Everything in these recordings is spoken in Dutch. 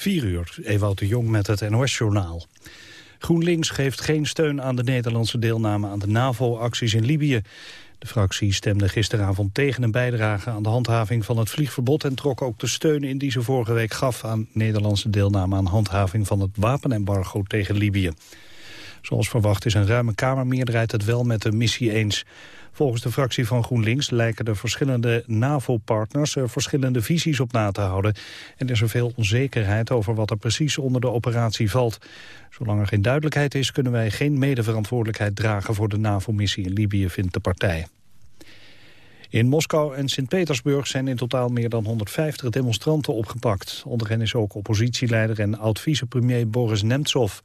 4 uur, Ewout de Jong met het NOS-journaal. GroenLinks geeft geen steun aan de Nederlandse deelname aan de NAVO-acties in Libië. De fractie stemde gisteravond tegen een bijdrage aan de handhaving van het vliegverbod... en trok ook de steun in die ze vorige week gaf aan Nederlandse deelname aan handhaving van het wapenembargo tegen Libië. Zoals verwacht is een ruime Kamermeerderheid het wel met de missie eens. Volgens de fractie van GroenLinks lijken de verschillende NAVO-partners er verschillende visies op na te houden. En er is er veel onzekerheid over wat er precies onder de operatie valt. Zolang er geen duidelijkheid is, kunnen wij geen medeverantwoordelijkheid dragen voor de NAVO-missie in Libië, vindt de partij. In Moskou en Sint-Petersburg zijn in totaal meer dan 150 demonstranten opgepakt. Onder hen is ook oppositieleider en oud-vicepremier Boris Nemtsov.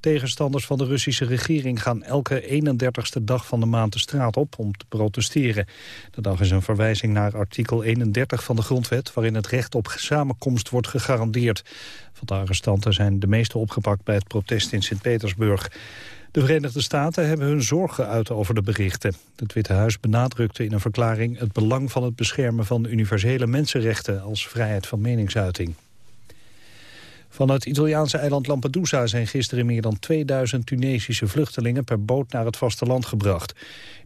Tegenstanders van de Russische regering gaan elke 31ste dag van de maand de straat op om te protesteren. De dag is een verwijzing naar artikel 31 van de grondwet waarin het recht op samenkomst wordt gegarandeerd. Van de zijn de meeste opgepakt bij het protest in Sint-Petersburg. De Verenigde Staten hebben hun zorgen geuit over de berichten. Het Witte Huis benadrukte in een verklaring het belang van het beschermen van universele mensenrechten als vrijheid van meningsuiting. Van het Italiaanse eiland Lampedusa zijn gisteren meer dan 2000 Tunesische vluchtelingen per boot naar het vasteland gebracht.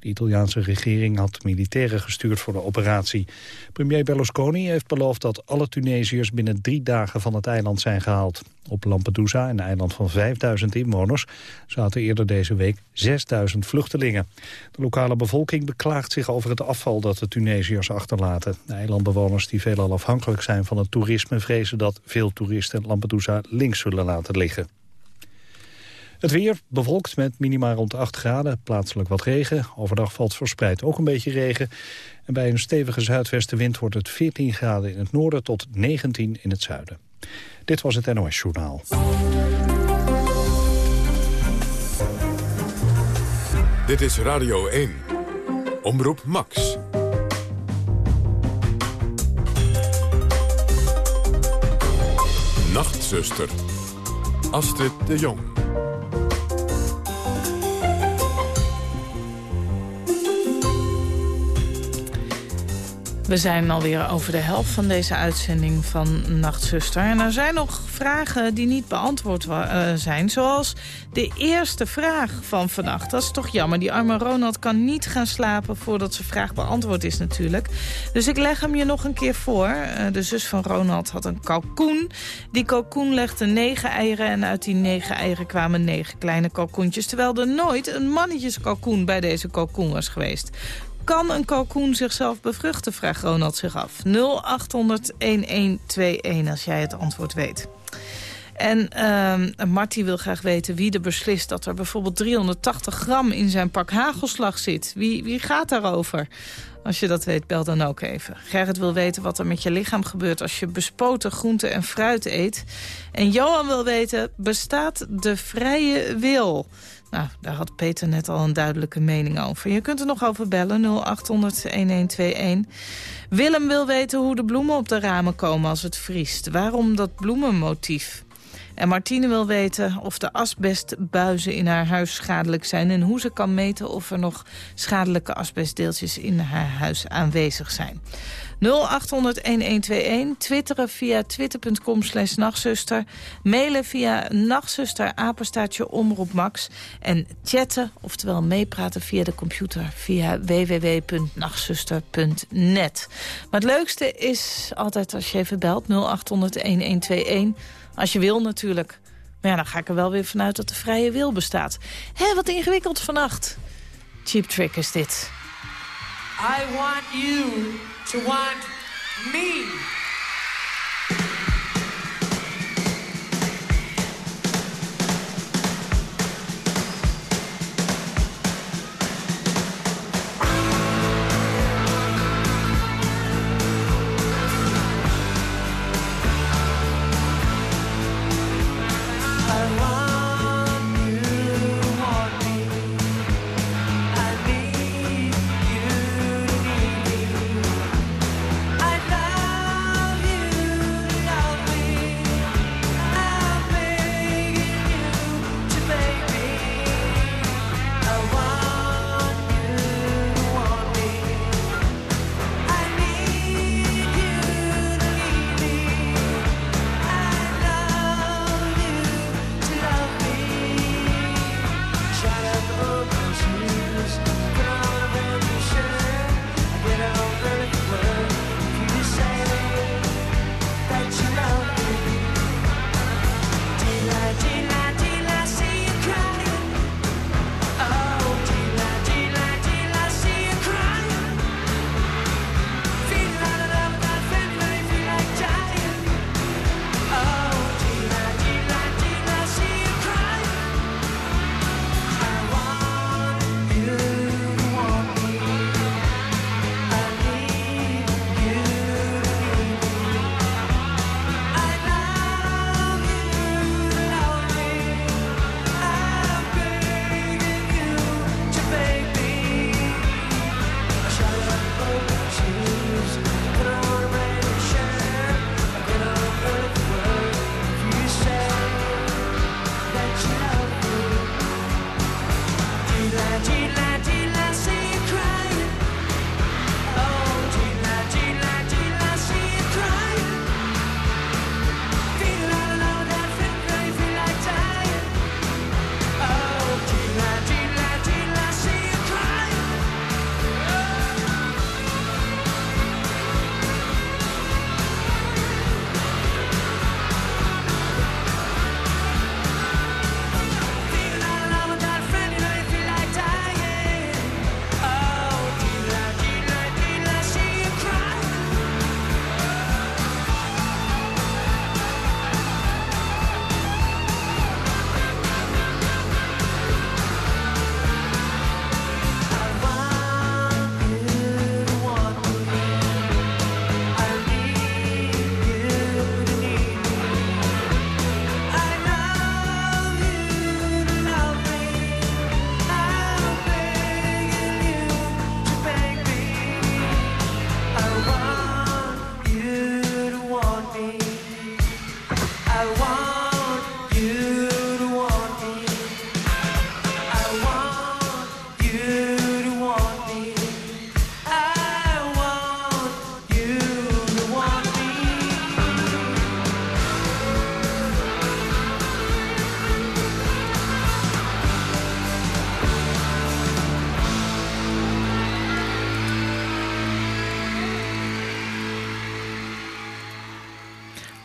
De Italiaanse regering had militairen gestuurd voor de operatie. Premier Berlusconi heeft beloofd dat alle Tunesiërs binnen drie dagen van het eiland zijn gehaald. Op Lampedusa, een eiland van 5000 inwoners, zaten eerder deze week 6000 vluchtelingen. De lokale bevolking beklaagt zich over het afval dat de Tunesiërs achterlaten. De eilandbewoners die veelal afhankelijk zijn van het toerisme vrezen dat veel toeristen Lampedusa links zullen laten liggen. Het weer bewolkt met minima rond 8 graden, plaatselijk wat regen. Overdag valt verspreid ook een beetje regen. En bij een stevige zuidwestenwind wordt het 14 graden in het noorden tot 19 in het zuiden. Dit was het NOS Journaal. Dit is Radio 1. Omroep Max. Nachtzuster. Astrid de Jong. We zijn alweer over de helft van deze uitzending van Nachtzuster. En er zijn nog vragen die niet beantwoord uh, zijn. Zoals de eerste vraag van vannacht. Dat is toch jammer. Die arme Ronald kan niet gaan slapen voordat zijn vraag beantwoord is natuurlijk. Dus ik leg hem je nog een keer voor. Uh, de zus van Ronald had een kalkoen. Die kalkoen legde negen eieren en uit die negen eieren kwamen negen kleine kalkoentjes. Terwijl er nooit een mannetjeskalkoen bij deze kalkoen was geweest. Kan een kalkoen zichzelf bevruchten, vraagt Ronald zich af. 0800-1121 als jij het antwoord weet. En uh, Marty wil graag weten wie er beslist dat er bijvoorbeeld 380 gram in zijn pak hagelslag zit. Wie, wie gaat daarover? Als je dat weet, bel dan ook even. Gerrit wil weten wat er met je lichaam gebeurt als je bespoten groente en fruit eet. En Johan wil weten, bestaat de vrije wil? Nou, daar had Peter net al een duidelijke mening over. Je kunt er nog over bellen, 0800-1121. Willem wil weten hoe de bloemen op de ramen komen als het vriest. Waarom dat bloemenmotief? En Martine wil weten of de asbestbuizen in haar huis schadelijk zijn... en hoe ze kan meten of er nog schadelijke asbestdeeltjes in haar huis aanwezig zijn. 0800-1121. Twitteren via twitter.com slash nachtzuster. Mailen via nachtzuster apenstaartje omroep max. En chatten, oftewel meepraten via de computer via www.nachtzuster.net. Maar het leukste is altijd als je even belt 0800-1121. Als je wil natuurlijk. Maar ja, dan ga ik er wel weer vanuit dat de vrije wil bestaat. Hé, wat ingewikkeld vannacht. Cheap Trick is dit. I want you to want me.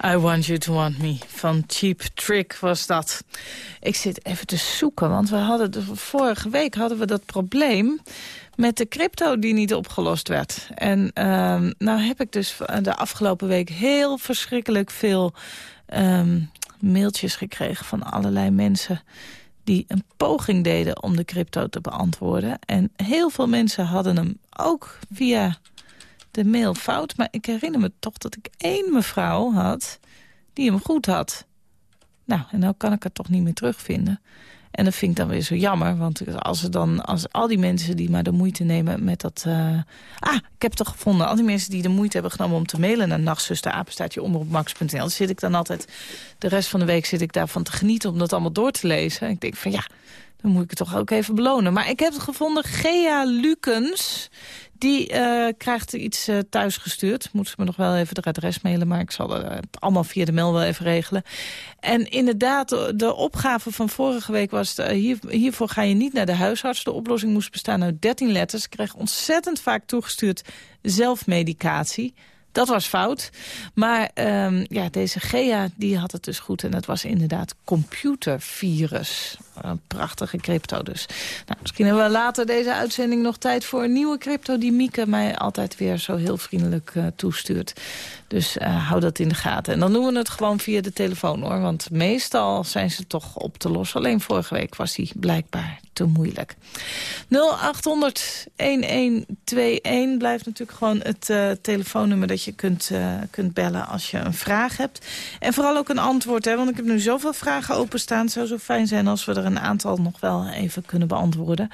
I Want You To Want Me van Cheap Trick was dat. Ik zit even te zoeken, want we hadden de, vorige week hadden we dat probleem met de crypto die niet opgelost werd. En uh, nou heb ik dus de afgelopen week heel verschrikkelijk veel um, mailtjes gekregen van allerlei mensen die een poging deden om de crypto te beantwoorden. En heel veel mensen hadden hem ook via de mail fout. Maar ik herinner me toch dat ik één mevrouw had die hem goed had. Nou, en nou kan ik het toch niet meer terugvinden. En dat vind ik dan weer zo jammer. Want als, er dan, als al die mensen die maar de moeite nemen met dat... Uh... Ah, ik heb het toch gevonden. Al die mensen die de moeite hebben genomen om te mailen naar nachtzuster, omroepmax.nl. Zit ik dan altijd... De rest van de week zit ik daarvan te genieten om dat allemaal door te lezen. Ik denk van ja, dan moet ik het toch ook even belonen. Maar ik heb het gevonden, Gea Lukens... Die uh, krijgt iets uh, thuisgestuurd. Moet ze me nog wel even het adres mailen, maar ik zal het allemaal via de mail wel even regelen. En inderdaad, de opgave van vorige week was... Hier, hiervoor ga je niet naar de huisarts. De oplossing moest bestaan uit 13 letters. Ik kreeg ontzettend vaak toegestuurd zelfmedicatie. Dat was fout. Maar um, ja, deze Gea die had het dus goed. En het was inderdaad computervirus. Een prachtige crypto dus. Nou, misschien hebben we later deze uitzending nog tijd voor een nieuwe crypto... die Mieke mij altijd weer zo heel vriendelijk uh, toestuurt. Dus uh, hou dat in de gaten. En dan doen we het gewoon via de telefoon hoor. Want meestal zijn ze toch op te lossen. Alleen vorige week was die blijkbaar te moeilijk. 0800-1121 blijft natuurlijk gewoon het uh, telefoonnummer... dat je kunt, kunt bellen als je een vraag hebt. En vooral ook een antwoord, hè, want ik heb nu zoveel vragen openstaan. Het zou zo fijn zijn als we er een aantal nog wel even kunnen beantwoorden.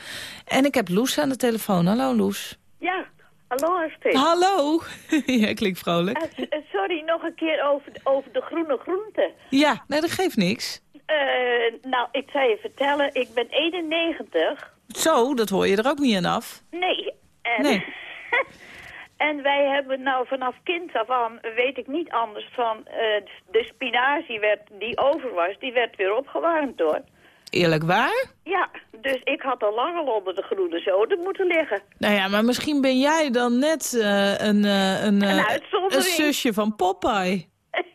En ik heb Loes aan de telefoon. Hallo Loes. Ja, hallo Astrid. Hallo. ja, klinkt vrolijk. Uh, sorry, nog een keer over, over de groene groenten. Ja, nee, dat geeft niks. Uh, nou, ik zou je vertellen, ik ben 91. Zo, dat hoor je er ook niet aan af. Nee. En, nee. en wij hebben nou vanaf kind af aan, weet ik niet anders van... Uh, de spinazie werd, die over was, die werd weer opgewarmd hoor. Eerlijk waar? Ja, dus ik had al lang al onder de groene zoden moeten liggen. Nou ja, maar misschien ben jij dan net uh, een, uh, een, een, een, zusje van Popeye.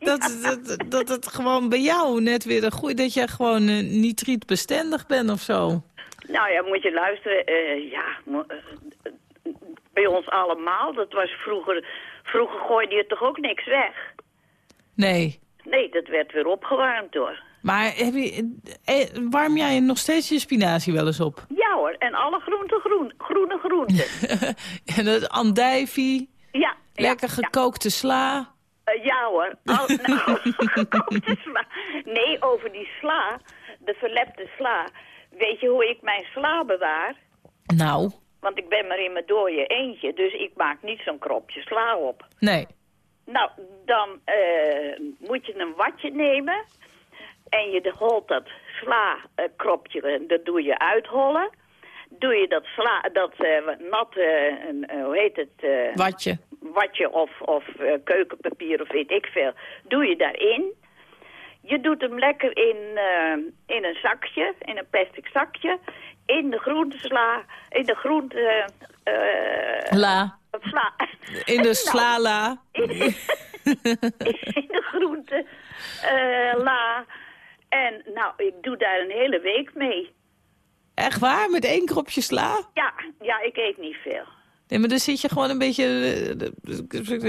Dat, dat, dat het gewoon bij jou net weer een goede... dat je gewoon nitrietbestendig bent of zo. Nou ja, moet je luisteren. Ja, bij ons allemaal. Dat was vroeger... Vroeger gooide je toch ook niks weg? Nee. Nee, dat werd weer opgewarmd hoor. Maar heb je, eh, warm jij nog steeds je spinazie wel eens op? Ja hoor, en alle groenten groen, groene groenten. en het andijvie, ja, lekker ja, gekookte ja. sla. Uh, ja hoor, Al, nou, gekookte sla. Nee, over die sla, de verlepte sla. Weet je hoe ik mijn sla bewaar? Nou? Want ik ben maar in mijn dooie eentje, dus ik maak niet zo'n kropje sla op. Nee. Nou, dan uh, moet je een watje nemen en je holt dat sla-kropje, uh, dat doe je uithollen. Doe je dat, sla, dat uh, nat, uh, hoe heet het? watje. Watje of, of keukenpapier of weet ik veel. Doe je daarin. Je doet hem lekker in, in een zakje, in een plastic zakje. In de groentesla, in de groente... La. Sla. In de slala. Nou, in, in de groente la... En nou, ik doe daar een hele week mee. Echt waar? Met één kropje sla? Ja, ja, ik eet niet veel. Nee, maar dan zit je gewoon een beetje...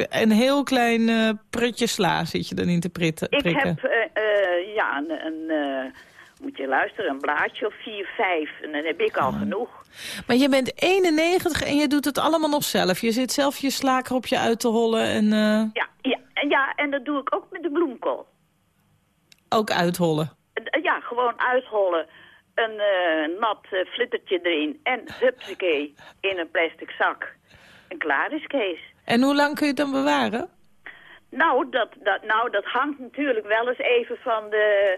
Een heel klein uh, prutje sla zit je dan in te pritten, prikken. Ik heb, uh, uh, ja, een... een moet je luisteren, een blaadje of vier, vijf. En dan heb ik al oh. genoeg. Maar je bent 91 en je doet het allemaal nog zelf. Je zit zelf je slaakropje uit te hollen en... Ja, ja, ja, en dat doe ik ook met de bloemkool. Ook uithollen? Ja, gewoon uithollen. Een uh, nat uh, flittertje erin en hupsakee in een plastic zak. En klaar is Kees. En hoe lang kun je het dan bewaren? Nou, dat, dat, nou, dat hangt natuurlijk wel eens even van de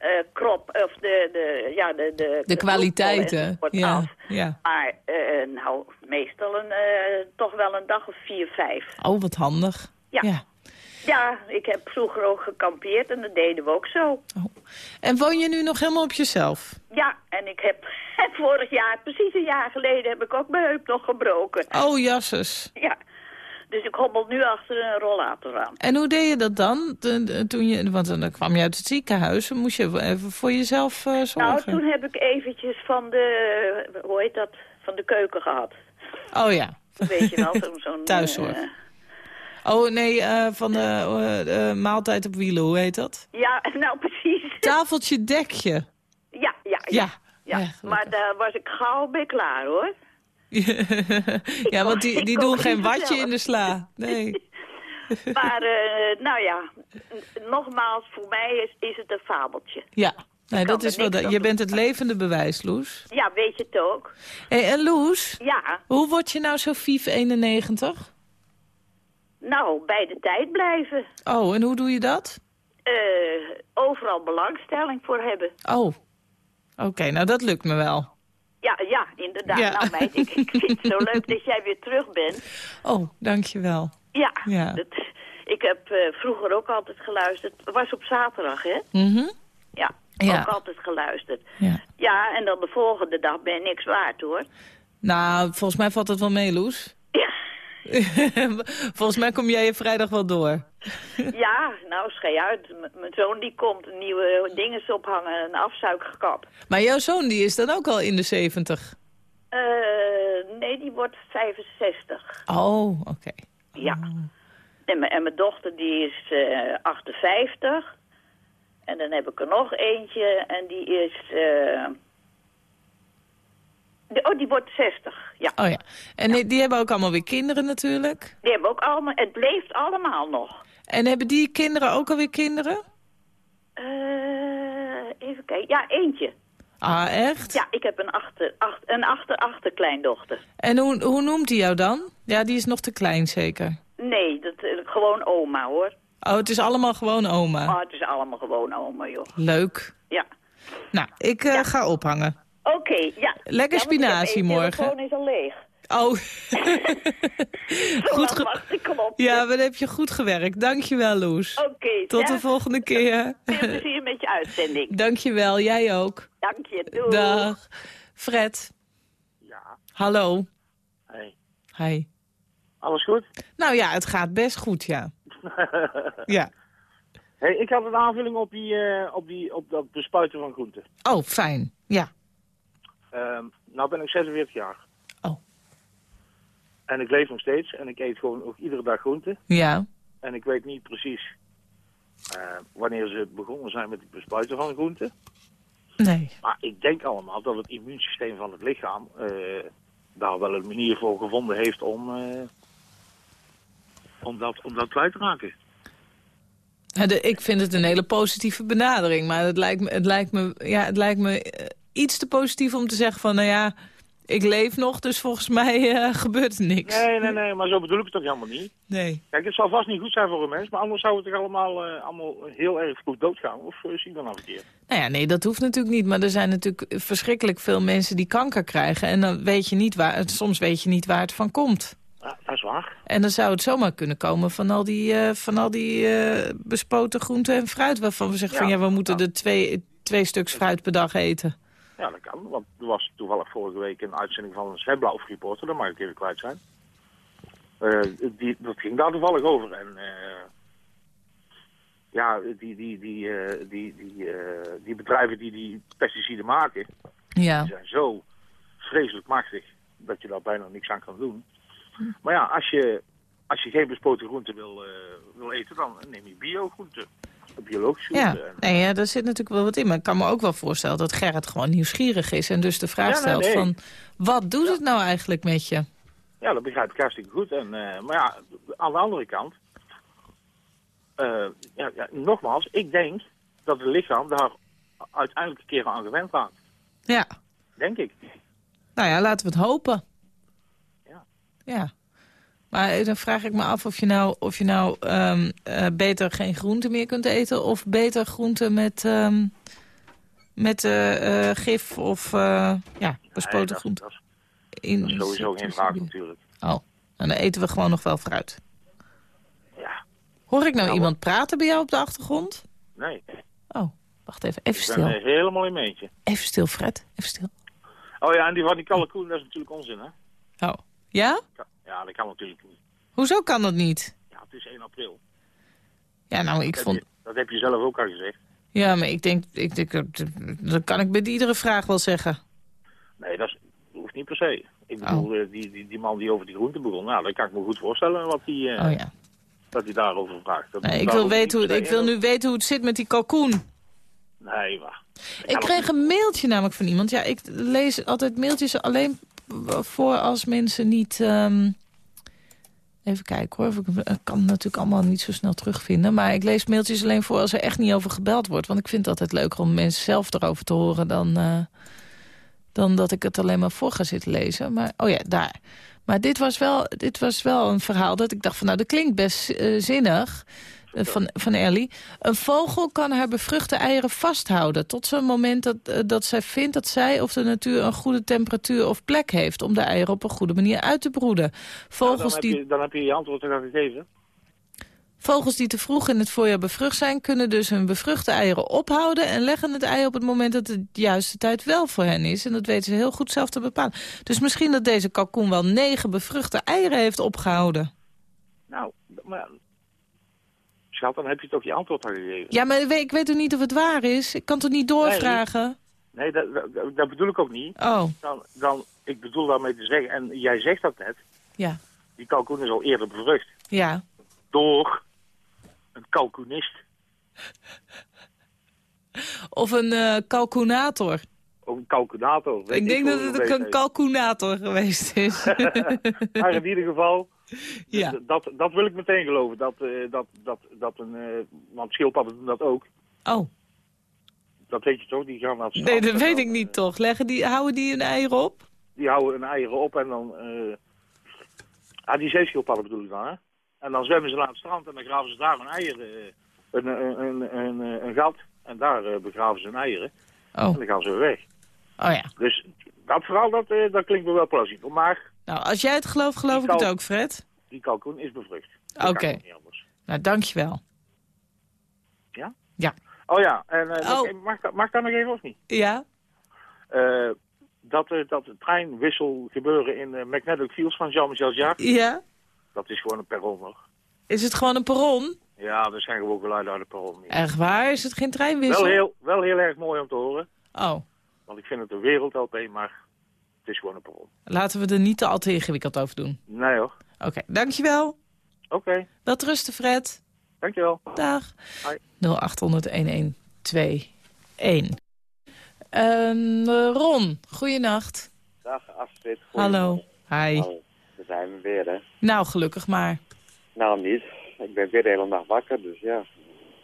uh, krop, of de, de, ja, de, de, de kwaliteiten. Ja, af. ja. Maar nou, meestal een, toch wel een dag of vier, vijf. Oh, wat handig. ja. ja. Ja, ik heb vroeger ook gekampeerd en dat deden we ook zo. Oh. En woon je nu nog helemaal op jezelf? Ja, en ik heb vorig jaar, precies een jaar geleden, heb ik ook mijn heup nog gebroken. Oh, jasses. Ja, Dus ik hobbel nu achter een rollator aan. En hoe deed je dat dan? Toen je, want dan kwam je uit het ziekenhuis. Moest je even voor jezelf uh, zorgen? Nou, toen heb ik eventjes van de, hoe heet dat, van de keuken gehad. Oh ja. Weet je wel, zo'n... Zo Thuiszorg. Uh, oh nee, uh, van de maaltijd op wielen, hoe heet dat? Ja, nou precies. Tafeltje dekje. Ja, ja, ja. ja. ja maar daar was ik gauw mee klaar hoor. ja, want die, die doen geen watje in de sla. Nee. maar, uh, nou ja, nogmaals, voor mij is, is het een fabeltje. Ja, nee, dat is wel de, je bent het levende bewijs, Loes. Ja, weet je het ook. Hey, en Loes, ja? hoe word je nou zo vief 91? Nou, bij de tijd blijven. Oh, en hoe doe je dat? Uh, overal belangstelling voor hebben. Oh, oké, nou dat lukt me wel. Ja, ja, inderdaad. Nou meid, ik, ik vind het zo leuk dat jij weer terug bent. Oh, dankjewel. Ja, ja. Dat, ik heb uh, vroeger ook altijd geluisterd. Het was op zaterdag, hè? Mhm. ja, ja, ook altijd geluisterd. Ja. ja, en dan de volgende dag ben je niks waard, hoor. Nou, volgens mij valt het wel mee, Loes. Volgens mij kom jij je vrijdag wel door. ja, nou, schei uit. mijn zoon die komt nieuwe dingen ophangen, een afzuigkap. Maar jouw zoon die is dan ook al in de 70? Uh, nee, die wordt 65. Oh, oké. Ja. En, en mijn dochter die is uh, 58. En dan heb ik er nog eentje en die is... Uh, oh, die wordt 60, ja. Oh ja. En Die, die, hebben ook allemaal weer kinderen natuurlijk? Die hebben ook allemaal... Het leeft allemaal nog. En hebben die kinderen ook alweer kinderen? Uh, even kijken. Ja, eentje. Ah, echt? Ja, ik heb een achter, achter, een achter-achterkleindochter. En hoe, hoe noemt hij jou dan? Ja, die is nog te klein zeker. Nee, dat, gewoon oma hoor. Oh, het is allemaal gewoon oma? Oh, het is allemaal gewoon oma, joh. Leuk. Ja. Nou, ik uh, ja. ga ophangen. Oké, okay, ja. Lekker ja, spinazie morgen. De telefoon is al leeg. Oh. goed ge Ja, maar dan heb je goed gewerkt. Dankjewel, Loes. Oké. Okay, Tot de volgende keer. Veel plezier met je uitzending. Dankjewel, jij ook. Dank je, doei. Dag. Fred. Ja. Hallo. Hey. Hi. Alles goed? Nou ja, het gaat best goed, ja. ja. Hey, ik had een aanvulling op, die, uh, op, die, op dat bespuiten van groenten. Oh, fijn. Ja. Uh, nou ben ik 46 jaar. Oh. En ik leef nog steeds en ik eet gewoon ook iedere dag groenten. Ja. En ik weet niet precies uh, wanneer ze begonnen zijn met het bespuiten van groenten. Nee. Maar ik denk allemaal dat het immuunsysteem van het lichaam uh, daar wel een manier voor gevonden heeft om, uh, om, dat, om dat kwijt te raken. Ja, de, ik vind het een hele positieve benadering, maar het lijkt me, het lijkt me, ja, het lijkt me iets te positief om te zeggen van, nou ja, ik leef nog, dus volgens mij uh, gebeurt er niks. Nee, nee, nee, maar zo bedoel ik het toch helemaal niet. Nee. Kijk, het zal vast niet goed zijn voor een mens, maar anders zou het toch allemaal, uh, allemaal heel erg goed doodgaan. Of uh, zie ik dan nou verkeerd? Nou ja, nee, dat hoeft natuurlijk niet. Maar er zijn natuurlijk verschrikkelijk veel mensen die kanker krijgen. En dan weet je niet waar, soms weet je niet waar het van komt. Ja, dat is waar. En dan zou het zomaar kunnen komen van al die, van al die bespoten groenten en fruit... waarvan we zeggen ja, van ja, we moeten ja. er twee, twee stuks fruit per dag eten. Ja, dat kan. Want er was toevallig vorige week een uitzending van een Zweblauf reporter. Dat mag ik even kwijt zijn. Uh, die, dat ging daar toevallig over. En uh, ja, die, die, die, uh, die, die, die bedrijven die die pesticiden maken... Ja. Die zijn zo vreselijk machtig dat je daar bijna niks aan kan doen. Maar ja, als je, als je geen bespoten groenten wil, wil eten, dan neem je bio-groenten biologisch ja. Nee, ja, daar zit natuurlijk wel wat in. Maar ik kan me ook wel voorstellen dat Gerrit gewoon nieuwsgierig is... en dus de vraag ja, stelt nee, nee. van... wat doet ja. het nou eigenlijk met je? Ja, dat begrijp ik hartstikke goed. En, uh, maar ja, aan de andere kant... Uh, ja, ja, nogmaals, ik denk dat het lichaam daar uiteindelijk een keer aan gewend raakt. Ja. Denk ik. Nou ja, laten we het hopen. Ja. Ja. Maar dan vraag ik me af of je nou, of je nou um, uh, beter geen groenten meer kunt eten... of beter groenten met, um, met uh, uh, gif of ja, bespoten nee, groenten. Dat, is, dat is sowieso geen vraag natuurlijk. Oh, en dan eten we gewoon nog wel fruit. Ja. Hoor ik nou, nou iemand praten bij jou op de achtergrond? Nee. Oh, wacht even. Even ik stil. ben helemaal in meentje. Even stil, Fred. Even stil. Oh ja, en die van die kalkoen, dat is natuurlijk onzin, hè? Oh. Ja? Ja, dat kan natuurlijk niet. Hoezo kan dat niet? Ja, het is 1 april. Ja, nou, ik Dat vond... heb je- Dat heb je zelf ook al gezegd. Ja, maar ik denk, ik eh, dat kan ik bij iedere vraag wel zeggen. Nee, dat, is, dat hoeft niet per se. Ik bedoel, eh, die, die, die man die over die groente begon, nou, dat kan ik me goed voorstellen wat die, eh, Oh ja. dat hij daarover vraagt. Dat Nee, ik, wil weten hoe, ik wil nu weten hoe het zit met die kalkoen. Nee, maar... Ik kreeg een mailtje namelijk van iemand. Ja, ik lees altijd mailtjes alleen voor als mensen niet... ehm, Even kijken hoor, ik kan het natuurlijk allemaal niet zo snel terugvinden. Maar ik lees mailtjes alleen voor als er echt niet over gebeld wordt. Want ik vind het altijd leuker om mensen zelf erover te horen... dan, eh, dan dat ik het alleen maar voor ga zitten lezen. Maar, oh ja, daar. Maar dit was wel, dit was wel een verhaal dat ik dacht van... nou, dat klinkt best eh, zinnig van, van Ellie. Een vogel kan haar bevruchte eieren vasthouden... tot zo'n moment dat, eh, dat zij vindt dat zij of de natuur... een goede temperatuur of plek heeft... om de eieren op een goede manier uit te broeden. Nou, Vogels dan, heb die je, dan heb je je antwoord er al gegeven. Vogels die te vroeg in het voorjaar bevrucht zijn... kunnen dus hun bevruchte eieren ophouden... en leggen het ei op het moment dat de juiste tijd wel voor hen is. En dat weten ze heel goed zelf te bepalen. Dus misschien dat deze kalkoen wel negen bevruchte eieren heeft opgehouden. Nou, maar... Schat, dan heb je toch je antwoord al gegeven. Ja, maar ik weet- ik weet toch niet of het waar is? Ik kan toch niet doorvragen? Nee, dat, dat, dat bedoel ik ook niet. Oh, Dan, dan, ik bedoel daarmee te zeggen, en jij zegt dat net, ja. die kalkoen is al eerder bevrucht Ja. door een kalkoenist. Of een kalkunator. Of een kalkunator. weet Ik denk dat het een heet. kalkunator geweest is. Maar in ieder geval, ja. d- dat, dat wil ik meteen geloven. Dat, eh, dat, dat, dat een, eh, want schildpadden doen dat ook. Oh, Dat weet je toch, die gaan naar het nee, dat weet ik niet eh, toch. Leggen die, houden die een eieren op? Die houden een eieren op en dan... ah, die zeeschildpadden bedoel ik dan, hè? En dan zwemmen ze naar het strand en dan graven ze daar een eier, eh, een, een, een, een, gat. En daar begraven ze hun eieren. Oh, En dan gaan ze weer weg. oh ja. Dus dat verhaal, dat, dat klinkt me wel plausibel. Maar Nou, als jij het gelooft, geloof ik het ook, Fred. die kalkoen is bevrucht. Oké. anders. Nou, dankjewel. Ja? Ja. Oh ja, en eh, Oh. mag, mag dat nog even of niet? Ja? Eh, dat, eh, dat treinwissel gebeuren in uh, Magnetic Fields van Jean-Michel Jarre, Ja? dat is gewoon een perron nog. Is het gewoon een perron? Ja, er zijn gewoon geluiden uit de perron. Echt waar? Is het geen treinwissel? Wel heel, wel heel erg mooi om te horen, Oh, want ik vind het een wereld-LP, maar het is gewoon een laten we er niet te al te ingewikkeld over doen. Nee hoor. Oké, dankjewel. Oké, Wel rusten, Fred. dankjewel. Dag. Hoi. 0800-1121. Ehm, eh, Ron, goeienacht. Dag Astrid. Hallo. Hi. We zijn we weer, hè? Nou, gelukkig maar. Nou, niet. Ik ben weer de hele nacht wakker, dus ja.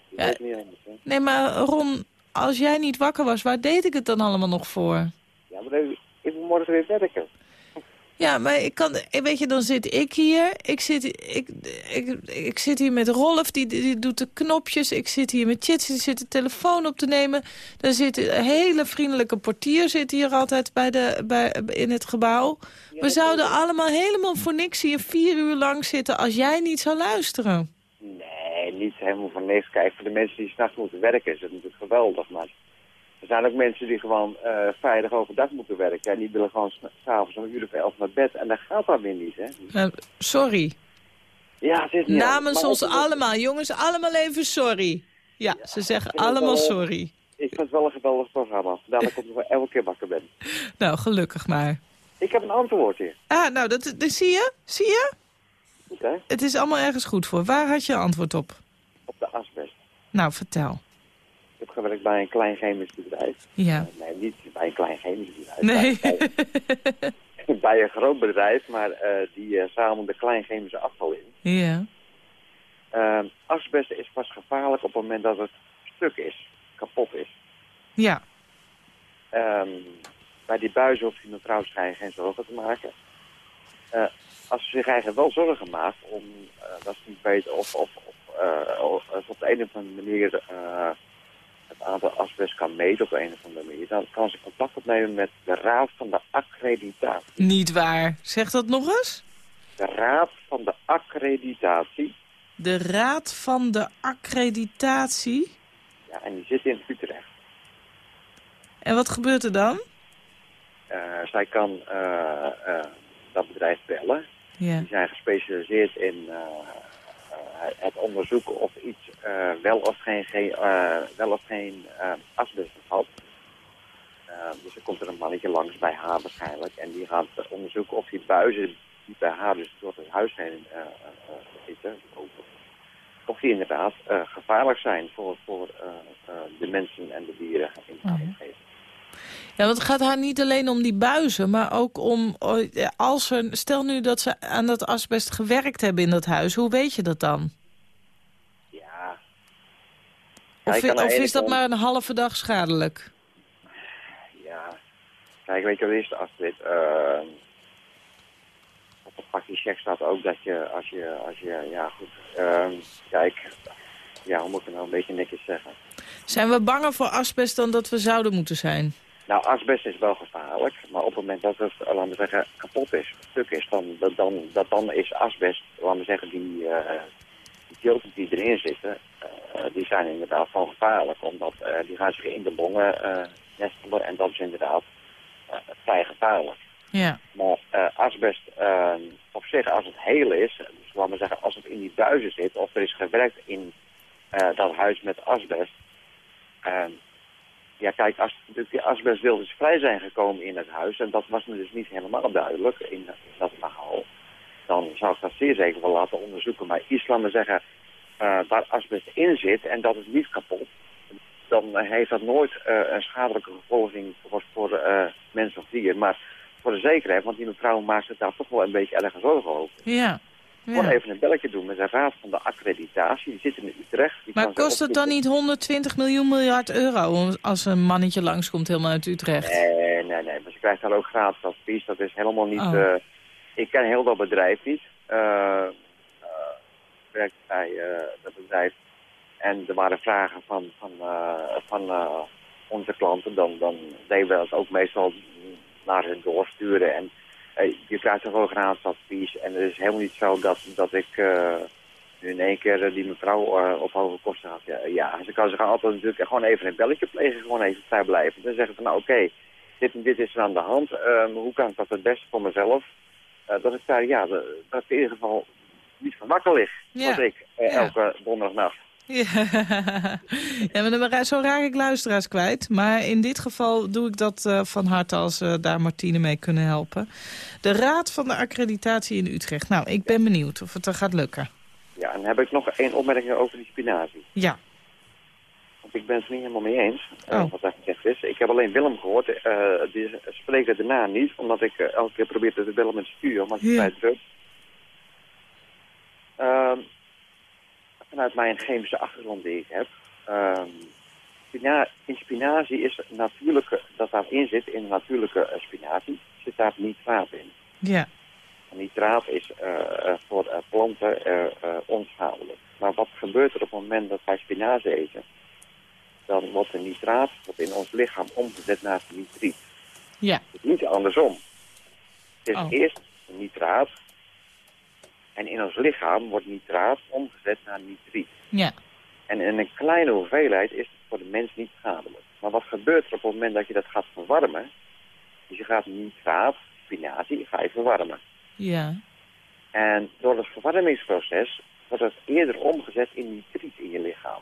Je Ja. weet niet anders, hè? Nee, maar Ron, als jij niet wakker was, waar deed ik het dan allemaal nog voor? Ja, maar ik moet morgen weer werken. Ja, maar ik kan, weet je, dan zit ik hier. Ik zit, ik, ik, ik zit hier met Rolf, die, die doet de knopjes. Ik zit hier met Chits, die zit de telefoon op te nemen. Dan zit een hele vriendelijke portier zit hier altijd bij de, bij, in het gebouw. We zouden allemaal helemaal voor niks hier vier uur lang zitten als jij niet zou luisteren. Nee, niet helemaal van niks. Kijk, voor de mensen die s'nachts moeten werken is het natuurlijk geweldig. Maar er zijn ook mensen die gewoon eh vrijdag overdag moeten werken. En die willen gewoon s- s'avonds om een uur of elf naar bed. En dat gaat dan weer niet, hè? Eh, sorry. Ja, het is niet Namens ons allemaal. Jongens, allemaal even sorry. Ja, ze zeggen allemaal wel- sorry. Ik vind het wel een geweldig programma. Vandaar dat ik nog elke keer wakker ben. Nou, gelukkig maar. Ik heb een antwoord hier. Ah, nou, dat, dat zie je? Zie je? Goed, hè? Het is allemaal ergens goed voor. Waar had je antwoord op? Op de asbest. Nou, vertel. Gewerkt bij een klein chemisch bedrijf. Ja. Nee, niet bij een klein chemisch bedrijf. Nee. Bij, bij een groot bedrijf, maar eh, die eh zamelt de klein chemische afval in. ja. Ehm asbest is pas gevaarlijk op het moment dat het stuk is, kapot is. Ja. Ehm, bij die buizen hoef je me trouwens geen, zorgen te maken. Eh, als ze zich eigenlijk wel zorgen maakt om eh, dat ze niet weten of, of, of, eh, of of op de een of andere manier eh, aantal asbest kan meten op een of andere manier, dan kan ze contact opnemen met de Raad van de Accreditatie. Niet waar. Zeg dat nog eens. De Raad van de Accreditatie, De Raad van de Accreditatie. ja, en die zit in Utrecht. En wat gebeurt er dan? Eh, zij kan eh, eh, dat bedrijf bellen Ja. Die zijn gespecialiseerd in het onderzoeken of iets eh, wel of geen, geen, eh, wel of geen eh, asbest bevat. Eh, dus er komt er een mannetje langs bij haar waarschijnlijk. En die gaat eh, onderzoeken of die buizen die bij haar dus door het huis heen eh, eh, eh, zitten, of die inderdaad eh, gevaarlijk zijn voor, voor eh, eh, de mensen en de dieren in Oh ja. omgeving. Ja, want het gaat haar niet alleen om die buizen, maar ook om... oh, Als er, stel nu dat ze aan dat asbest gewerkt hebben in dat huis, hoe weet je dat dan? Ja. Of, is dat maar een halve dag schadelijk? Ja, kijk, weet je wat is? Als dit, eh, op het pakje check staat ook dat je, als je, als je ja goed, ehm, kijk, ja, hoe moet ik het nou een beetje netjes zeggen? Zijn we banger voor asbest dan dat we zouden moeten zijn? Nou, asbest is wel gevaarlijk, maar op het moment dat het, eh, laten we zeggen, kapot is, stuk is, dan, dat, dan, dat dan is asbest, laten we zeggen, die, eh die deeltjes die erin zitten, eh, die zijn inderdaad van gevaarlijk, omdat die gaan zich in de longen nestelen en dat is inderdaad vrij gevaarlijk. Ja. Maar asbest op zich, als het heel is, dus laten we zeggen, als het in die buizen zit, of er is gewerkt in dat huis met asbest. eh, ja, kijk, als natuurlijk die asbestdeeltjes vrij zijn gekomen in het huis, en dat was me dus niet helemaal duidelijk in, dat verhaal, dan zou ik dat zeer zeker wel laten onderzoeken. Maar we zeggen, eh, waar asbest in zit en dat is niet kapot, dan eh, heeft dat nooit eh, een schadelijke gevolging voor, voor eh, mens of dier. Maar voor de zekerheid, want die mevrouw maakt zich daar toch wel een beetje erg zorgen over. Ja. Gewoon even een belletje doen met de raad van de accreditatie. Die zit in Utrecht. Die Maar kost het dan niet 120 miljoen miljard euro als een mannetje langskomt helemaal uit Utrecht? Nee, nee, nee. Maar ze krijgt daar ook gratis advies. Dat is helemaal niet... Oh. eh, ik ken heel dat bedrijf niet. Eh eh, ik werk bij eh, dat bedrijf. En er waren vragen van, van, eh, van eh, onze klanten. Dan, dan deden we dat ook meestal naar hen doorsturen. En eh, je krijgt toch wel advies. En het is helemaal niet zo dat, dat ik... eh, nu in één keer eh, die mevrouw eh, op hoge kosten had. Ja, ja, ze kan zich altijd natuurlijk gewoon even een belletje plegen, gewoon even vrij blijven. Dan zeggen van nou oké, dit en dit is er aan de hand. Ehm, hoe kan ik dat het beste voor mezelf? Dat ik daar, ja, dat ik in ieder geval niet van wakker lig. Ja. Zoals ik, elke donderdagnacht. Ja, ja maar dan, zo raak ik luisteraars kwijt. Maar in dit geval doe ik dat eh, van harte als we daar Martine mee kunnen helpen. De Raad van de Accreditatie in Utrecht. Nou, ik ben benieuwd of het er gaat lukken. Ja, en dan heb ik nog één opmerking over die spinazie. Ja, Want ik ben het er niet helemaal mee eens, eh, Oh. wat daar gezegd is. Ik heb alleen Willem gehoord, eh, die spreekt daarna niet, omdat ik elke keer probeer te bellen met de studio, maar het is Ja. vrij druk. Vanuit mijn chemische achtergrond die ik heb, spina in spinazie is natuurlijke, dat daarin zit, in natuurlijke eh, spinazie, zit daar nitraat in. ja, En nitraat is eh, eh, voor planten onschadelijk. Maar wat gebeurt er op het moment dat wij spinazie eten? Dan wordt de nitraat wordt in ons lichaam omgezet naar nitriet. ja. Het is niet andersom. Het is Oh. eerst nitraat. En in ons lichaam wordt nitraat omgezet naar nitriet. ja. En in een kleine hoeveelheid is het voor de mens niet schadelijk. Maar wat gebeurt er op het moment dat je dat gaat verwarmen? Dus je gaat nitraat, spinazie, ga je verwarmen. Ja, En door het verwarmingsproces wordt het eerder omgezet in nitriet in je lichaam.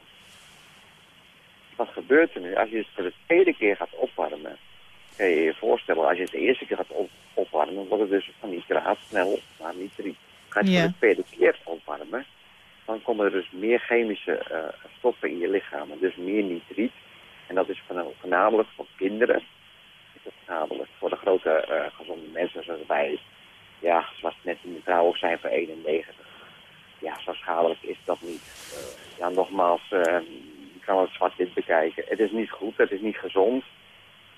Wat gebeurt er nu als je het voor de tweede keer gaat opwarmen? Kan je je voorstellen, als je het de eerste keer gaat op opwarmen, wordt het dus van nitraat snel naar nitriet. Ga je het Ja. voor de tweede keer opwarmen, dan komen er dus meer chemische eh, stoffen in je lichaam. Dus meer nitriet. En dat is voorna- voornamelijk voor kinderen. Is dat. Voor de grote eh, gezonde mensen zoals wij ja, zoals net in de zijn voor 91. Ja, zo schadelijk is dat niet. Eh, ja, nogmaals, je kan het zwart-wit bekijken. Het is niet goed, het is niet gezond.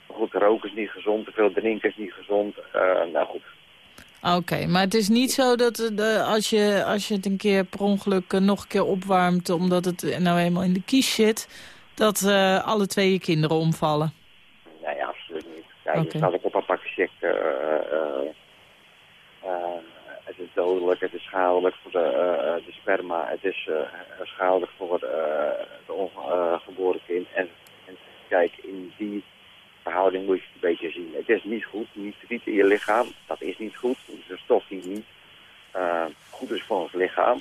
Goed, roken is niet gezond, te veel drinken is niet gezond. Nou goed, Oké, maar het is niet zo dat eh, de, als, je, als je het een keer per ongeluk eh, nog een keer opwarmt... omdat het nou eenmaal in de kies zit... dat eh, alle twee je kinderen omvallen. nee, absoluut niet. Kijk, Oké. er staat ook op een pakje eh, eh, eh, het is dodelijk, het is schadelijk voor de, eh, eh, de sperma, het is eh, schadelijk voor eh de ongeboren kind. En, en kijk, in die verhouding moet je het een beetje zien. Het is niet goed, nitriet in je lichaam, dat is niet goed. Het is een stof die niet eh, lichaam.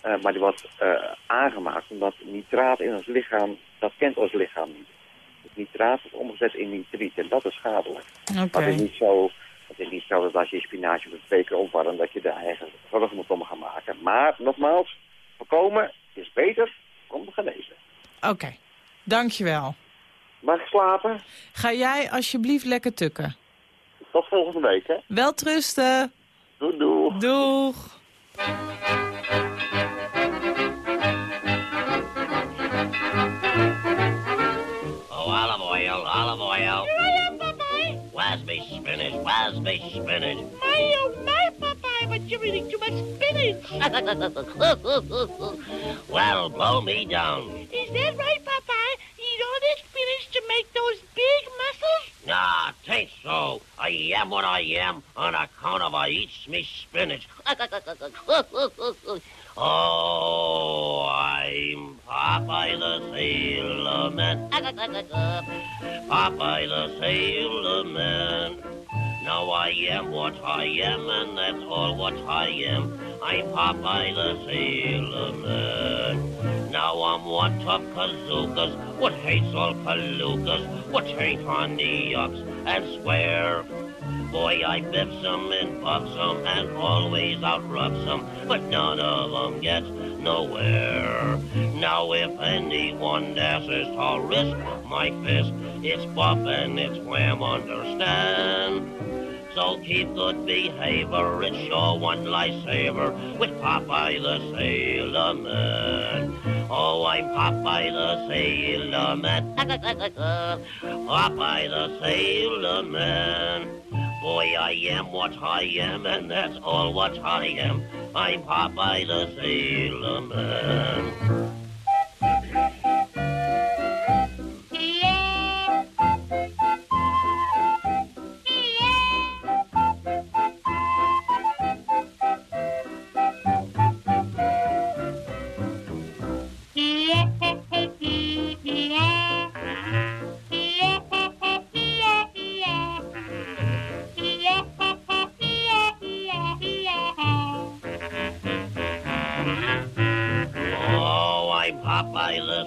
Eh, maar die wordt eh, aangemaakt omdat nitraat in ons lichaam, dat kent ons lichaam niet. Dus nitraat wordt omgezet in nitriet en dat is schadelijk. Het is niet zo, het is niet zo dat als je spinazie of twee keer opwarmt, dat je daar eigen zorgen moet om gaan maken. Maar nogmaals, voorkomen is beter om te genezen. Oké, dankjewel. Mag ik slapen? Ga jij alsjeblieft lekker tukken. Tot volgende week, hè? Welterusten. Doei, doei. Doeg. Oh, olive oil, olive oil. Where's spinach? Where's me spinach? My, oh, my, Popeye, but you're eating too much spinach. well, blow me down. Is that right, make those big muscles? Nah, tain't so. I am what I am on account of I eats me spinach. oh, I'm Popeye the Sailor Man. Popeye the Sailor Man. Now I am what I am, and that's all what I am. I'm Popeye the Sailor Man. Now I'm one top kazookas, what hates all palookas, what ain't on the yucks, and swear. Boy, I biffs 'em and bucks 'em and always outrubs 'em, but none of 'em gets nowhere. Now if anyone dares to risk my fist, it's buff and it's wham, understand? So keep good behavior, it's sure one lifesaver with Popeye the Sailor Man. Oh, I'm Popeye the Sailor Man. Popeye the Sailor Man. Boy, I am what I am, and that's all what I am. I'm Popeye the Sailor Man.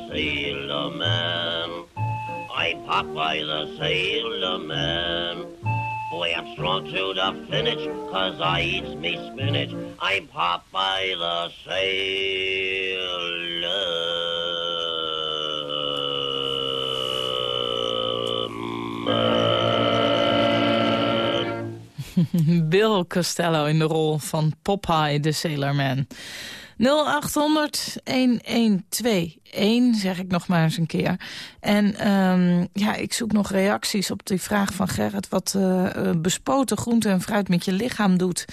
Sailor Man. I'm Popeye the Sailor Man. Boy, I'm strong to the finish, cause I eats me spinach. I'm Popeye the Sailor Man. Bill Costello in de rol van Popeye, de Sailor Man. 0800-1121, zeg ik nog maar eens een keer. En ehm, ja, ik zoek nog reacties op die vraag van Gerrit... wat eh, eh, bespoten groente en fruit met je lichaam doet.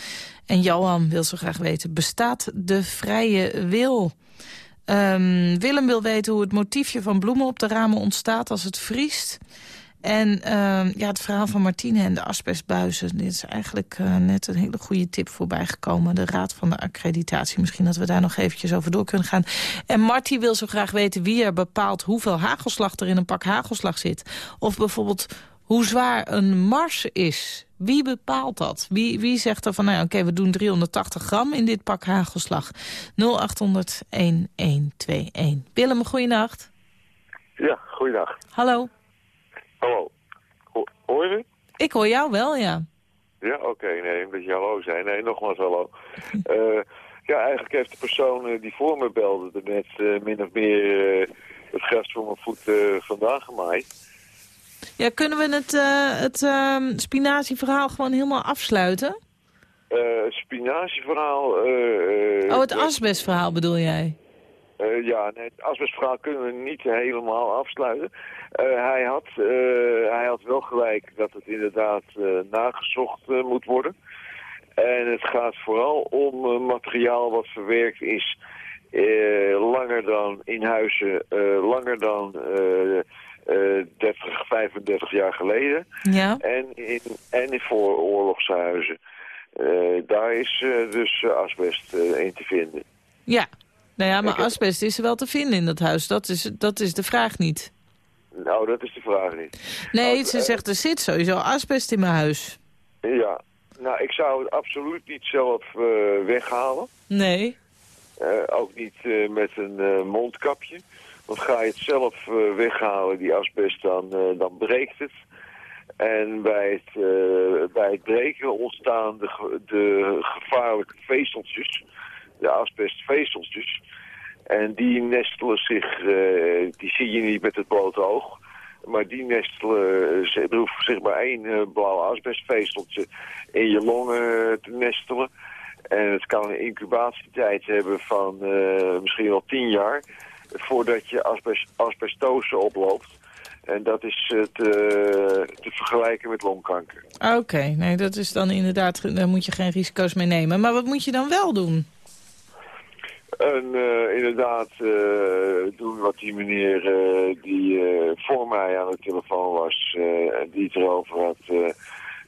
En Johan wil zo graag weten, bestaat de vrije wil... Ehm, Willem wil weten hoe het motiefje van bloemen op de ramen ontstaat als het vriest. En ehm, ja, het verhaal van Martine en de asbestbuizen. Dit is eigenlijk eh, net een hele goede tip voorbij gekomen. De raad van de accreditatie. Misschien dat we daar nog eventjes over door kunnen gaan. En Marty wil zo graag weten wie er bepaalt hoeveel hagelslag er in een pak hagelslag zit. Of bijvoorbeeld hoe zwaar een mars is. Wie bepaalt dat? Wie, wie zegt er van, nou oké, we doen 380 gram in dit pak hagelslag. 0800 1121. Willem, goeienacht. Ja, goeiedag. Hallo. Hallo. Ho hoor je? Ik hoor jou wel, ja. Ja, oké. nee, omdat je hallo zei. Nee, nogmaals hallo. Eh, ja, eigenlijk heeft de persoon eh, die voor me belde er net eh, min of meer het gras voor mijn voet vandaan gemaaid. Ja, kunnen we het, het ehm, spinatieverhaal gewoon helemaal afsluiten? Eh, oh, het asbestverhaal bedoel jij? Eh, ja, nee, het asbestverhaal kunnen we niet helemaal afsluiten. Eh, hij, had, eh, hij had wel gelijk dat het inderdaad nagezocht moet worden. En het gaat vooral om materiaal wat verwerkt is langer dan in huizen, langer dan eh, eh, 30, 35 jaar geleden. Ja. En in, en in vooroorlogshuizen. Daar is dus asbest in te vinden. Ja. Nou ja, maar Ik heb- asbest is er wel te vinden in dat huis. Dat is, dat is de vraag niet. Nou, dat is de vraag niet. Nee, Nou, ze eh, zegt er zit sowieso asbest in mijn huis. Ja, Nou, ik zou het absoluut niet zelf eh, weghalen. Nee. Eh, ook niet met een mondkapje. Want ga je het zelf weghalen, die asbest, dan, dan breekt het. En bij het, bij het breken ontstaan de, de gevaarlijke vezeltjes, de asbestvezeltjes. En die nestelen zich, eh, die zie je niet met het blote oog. Maar die nestelen, eh, er hoeft zeg maar één eh, blauw asbestvezeltje in je longen te nestelen. En het kan een incubatietijd hebben van eh, misschien wel tien jaar voordat je asbest, asbestose oploopt. En dat is eh, te, te vergelijken met longkanker. Oké, nee, dat is dan inderdaad, daar moet je geen risico's mee nemen. Maar wat moet je dan wel doen? En eh, inderdaad eh, doen wat die meneer eh, die voor mij aan de telefoon was, en die het erover had,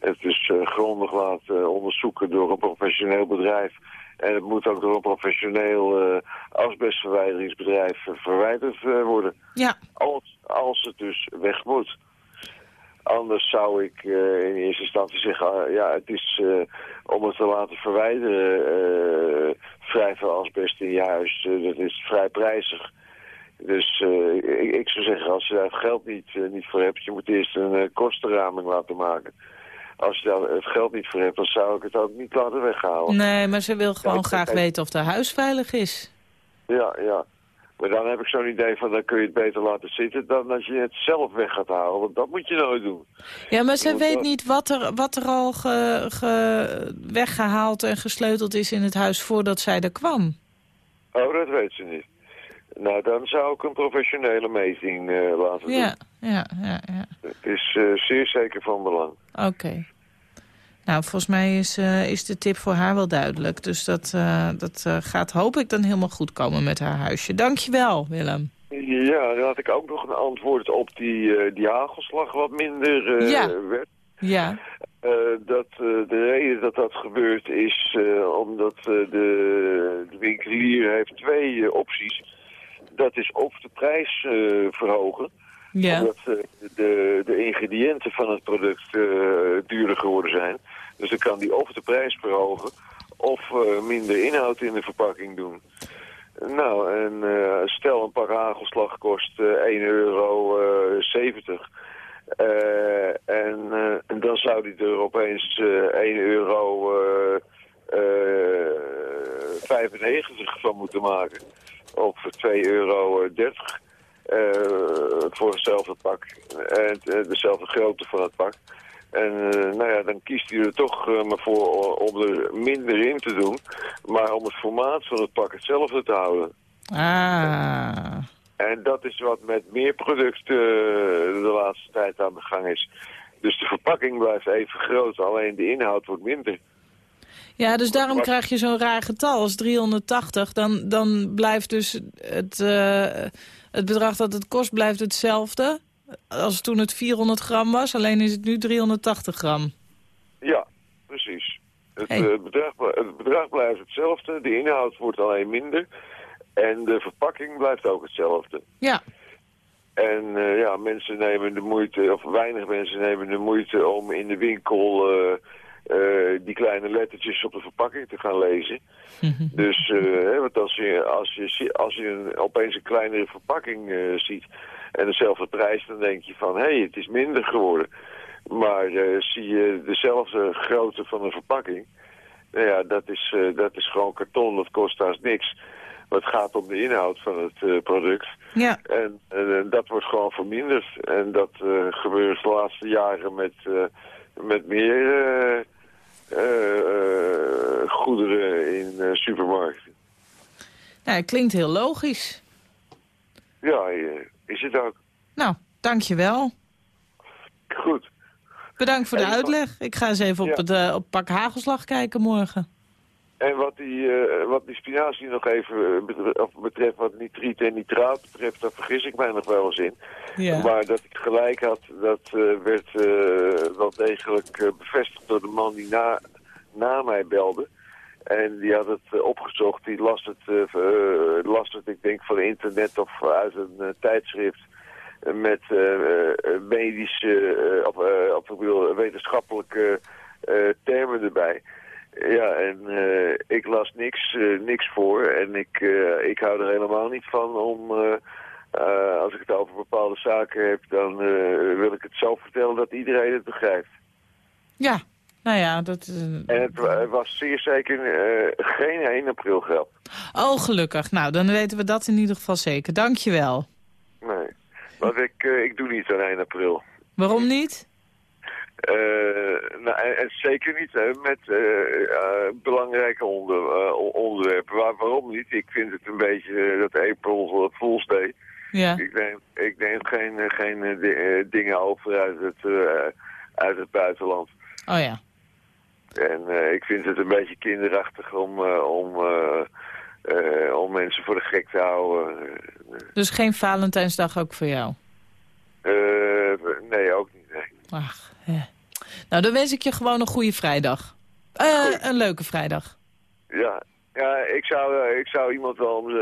het dus eh, grondig laten onderzoeken door een professioneel bedrijf. En het moet ook door een professioneel asbestverwijderingsbedrijf verwijderd worden. Ja. Als, als het dus weg moet. Anders zou ik eh, in eerste instantie zeggen, ah, ja, het is eh, om het te laten verwijderen eh, vrij veel asbest in je huis. eh, dat is vrij prijzig. Dus eh, ik, ik zou zeggen, als je daar het geld niet, eh, niet voor hebt, je moet eerst een eh, kostenraming laten maken. Als je daar het geld niet voor hebt, dan zou ik het ook niet laten weghalen. Nee, maar ze wil gewoon graag ik- weten of de huis veilig is. Ja, ja. Maar dan heb ik zo'n idee van, dan kun je het beter laten zitten dan als je het zelf weg gaat halen. Want dat moet je nooit doen. Ja, maar ze weet niet wat er, wat er al ge, ge- weggehaald en gesleuteld is in het huis voordat zij er kwam. Oh, dat weet ze niet. Nou, dan zou ik een professionele meting eh, laten doen. Ja, ja, ja, ja. Het is eh, zeer zeker van belang. Oké. Nou, volgens mij is, eh, is de tip voor haar wel duidelijk. Dus dat, eh, dat eh, gaat, hoop ik, dan helemaal goed komen met haar huisje. Dankjewel, Willem. Ja, dan had ik ook nog een antwoord op die, die hagelslag wat minder Ja. werd. Ja, dat, de reden dat dat gebeurt is omdat de, de winkelier heeft twee opties. Dat is of de prijs verhogen, ja. omdat de, de ingrediënten van het product duurder geworden zijn. Dus dan kan die of de prijs verhogen of eh, minder inhoud in de verpakking doen. Nou, en eh, stel een pak hagelslag kost eh 1,70 euro. eh, 70. Eh, en, dan zou die er opeens eh 1 euro eh, eh, 95 van moeten maken. Of 2,30 euro 30 eh, voor hetzelfde pak. En dezelfde grootte van het pak. En eh, nou ja, dan kiest hij er toch eh, maar voor om er minder in te doen. Maar om het formaat van het pak hetzelfde te houden. Ah, En dat is wat met meer producten eh, de laatste tijd aan de gang is. Dus de verpakking blijft even groot, alleen de inhoud wordt minder. ja, dus daarom krijg je zo'n raar getal als 380. Dan, dan blijft dus het, eh, het bedrag dat het kost blijft hetzelfde. Als toen het 400 gram was, alleen is het nu 380 gram. Ja, precies. Het, Hey. eh, bedrag, het bedrag blijft hetzelfde, de inhoud wordt alleen minder. En de verpakking blijft ook hetzelfde. Ja, En eh, ja, mensen nemen de moeite, of weinig mensen nemen de moeite om in de winkel eh, die kleine lettertjes op de verpakking te gaan lezen. Dus, eh, hè, want als je, als je, als je een, opeens een kleinere verpakking ziet en dezelfde prijs, dan denk je van, hé, hey, het is minder geworden. Maar eh, zie je dezelfde grootte van een verpakking, nou ja, dat is, eh, dat is gewoon karton, dat kost haast niks. Maar het gaat om de inhoud van het eh, product. ja. En, en, dat wordt gewoon verminderd. En dat gebeurt de laatste jaren met, met meer goederen in supermarkten. Nou, het klinkt heel logisch. Ja, is het ook. Nou, dankjewel. Goed. Bedankt voor de En- uitleg. Ik ga eens even op het eh, op pak hagelslag kijken morgen. En wat die, eh, wat die spinazie nog even eh, betreft, wat nitriet en nitraat betreft, daar vergis ik mij nog wel eens in. Ja. Maar dat ik gelijk had, dat werd wel degelijk bevestigd door de man die na, na mij belde. En die had het eh, opgezocht, die las het, eh, eh, las het, ik denk, van internet of uit een tijdschrift. Met medische, of, of ik bedoel, wetenschappelijke termen erbij. Ja, en ik las niks, niks voor en ik, ik hou er helemaal niet van om... als ik het over bepaalde zaken heb, dan wil ik het zo vertellen dat iedereen het begrijpt. Ja, nou ja, dat... eh, En het wa- was zeer zeker eh, geen 1 april grap. Oh, gelukkig. Nou, dan weten we dat in ieder geval zeker. Dank je wel. Nee. Want ik, eh, ik doe niet aan 1 april. Waarom niet? Nou, en, en zeker niet met belangrijke onder, onderwerpen. Waar, waarom niet? Ik vind het een beetje dat April Fool's Day. Ja. Ik neem, ik neem geen, geen di- dingen over uit het, uit het buitenland. Oh ja. En eh, ik vind het een beetje kinderachtig om, eh, om, eh, om mensen voor de gek te houden. Dus geen Valentijnsdag ook voor jou? Nee, ook niet. Nee. Ach, hè. Nou, dan wens ik je gewoon een goede vrijdag. Een leuke vrijdag. Ja, ja ik, zou, ik zou iemand wel een,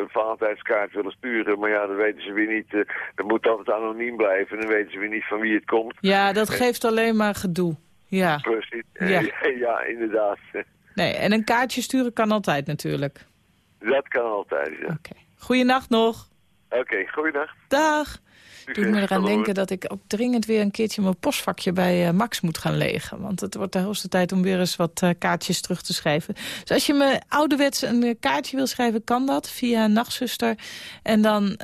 een Valentijnskaart willen sturen. Maar ja, dan weten ze weer niet. dat moet altijd anoniem blijven. Dan weten ze weer niet van wie het komt. Ja, dat geeft alleen maar gedoe. Ja. Precies. Ja. ja, inderdaad. Nee, en een kaartje sturen kan altijd natuurlijk. Dat kan altijd, ja. Oké, Goeienacht nog. goeiedag. Dag. Doet me eraan denken dat ik ook dringend weer een keertje mijn postvakje bij eh, Max moet gaan legen. Want het wordt de hoogste tijd om weer eens wat eh, kaartjes terug te schrijven. Dus als je me ouderwets een eh, kaartje wil schrijven, kan dat via Nachtzuster. En dan,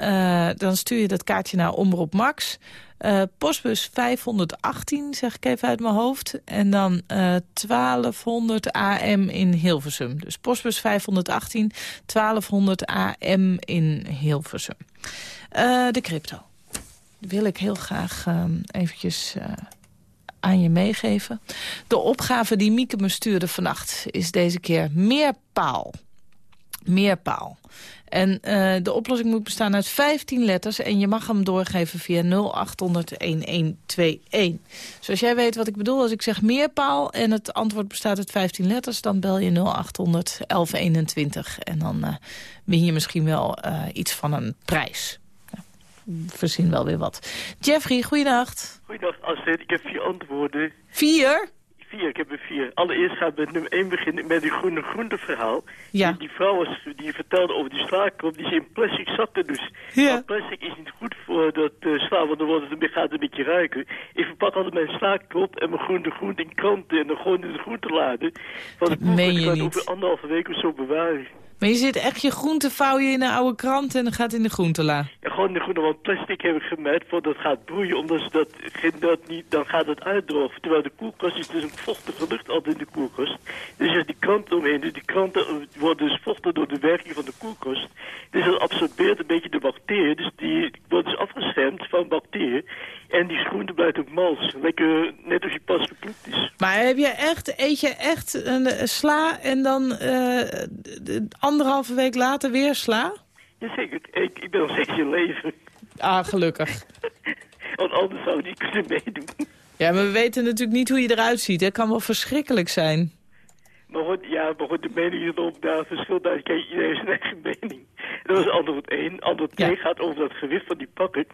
dan stuur je dat kaartje naar Omroep Max. Eh, postbus 518, zeg ik even uit mijn hoofd. En dan eh 1200 AM in Hilversum. Dus postbus 518, 1200 AM in Hilversum. Eh, de crypto wil ik heel graag ehm, eventjes eh, aan je meegeven. De opgave die Mieke me stuurde vannacht is deze keer meerpaal. Meerpaal. En eh, de oplossing moet bestaan uit 15 letters... en je mag hem doorgeven via 0800-1121. Zoals jij weet wat ik bedoel, als ik zeg meerpaal... en het antwoord bestaat uit 15 letters... dan bel je 0800-1121. En dan eh, win je misschien wel eh, iets van een prijs verzin wel weer wat. Jeffrey, goeienacht. Goeiedag Astrid, ik heb vier antwoorden. Vier? Vier, ik heb er vier. Allereerst gaat met nummer 1 beginnen met die groene groenteverhaal. Ja. Die, die vrouw was, die vertelde over die slaakop, die ze in plastic zakken dus. Ja. Maar plastic is niet goed voor dat eh, sla, want dan wordt het, gaat het een beetje ruiken. Ik verpak altijd mijn slaakop en mijn groente groente in kranten en dan gewoon in de groenteladen. Want het meen je niet. over anderhalve week of zo bewaren. Maar je zit echt je groente vouw je in een oude krant en dan gaat in de groentela. Ja, gewoon de groente, want plastic heb ik gemerkt voordat het gaat broeien, omdat ze dat, dat niet, dan gaat het uitdrogen. Terwijl de koelkast is dus een vochtige lucht altijd in de koelkast. Dus is die krant omheen, die kranten eh, worden dus vochtig door de werking van de koelkast. Dus dat absorbeert een beetje de bacteriën, dus die wordt dus afgeschermd van bacteriën. En die groente blijft ook mals, lekker net als je pas geploegd is. Maar heb je echt, eet je echt een eh, sla en dan eh, anderhalve week later weer sla? Jazeker, ik, ik ben nog steeds in leven. Ah, gelukkig. Want anders zou ik niet kunnen meedoen. Ja, maar we weten natuurlijk niet hoe je eruit ziet. Het kan wel verschrikkelijk zijn. Maar goed, ja, maar goed, de mening erop, daar verschilt uit. Kijk, iedereen heeft zijn eigen mening. Dat was antwoord 1. Antwoord 2 gaat over dat gewicht van die pakken.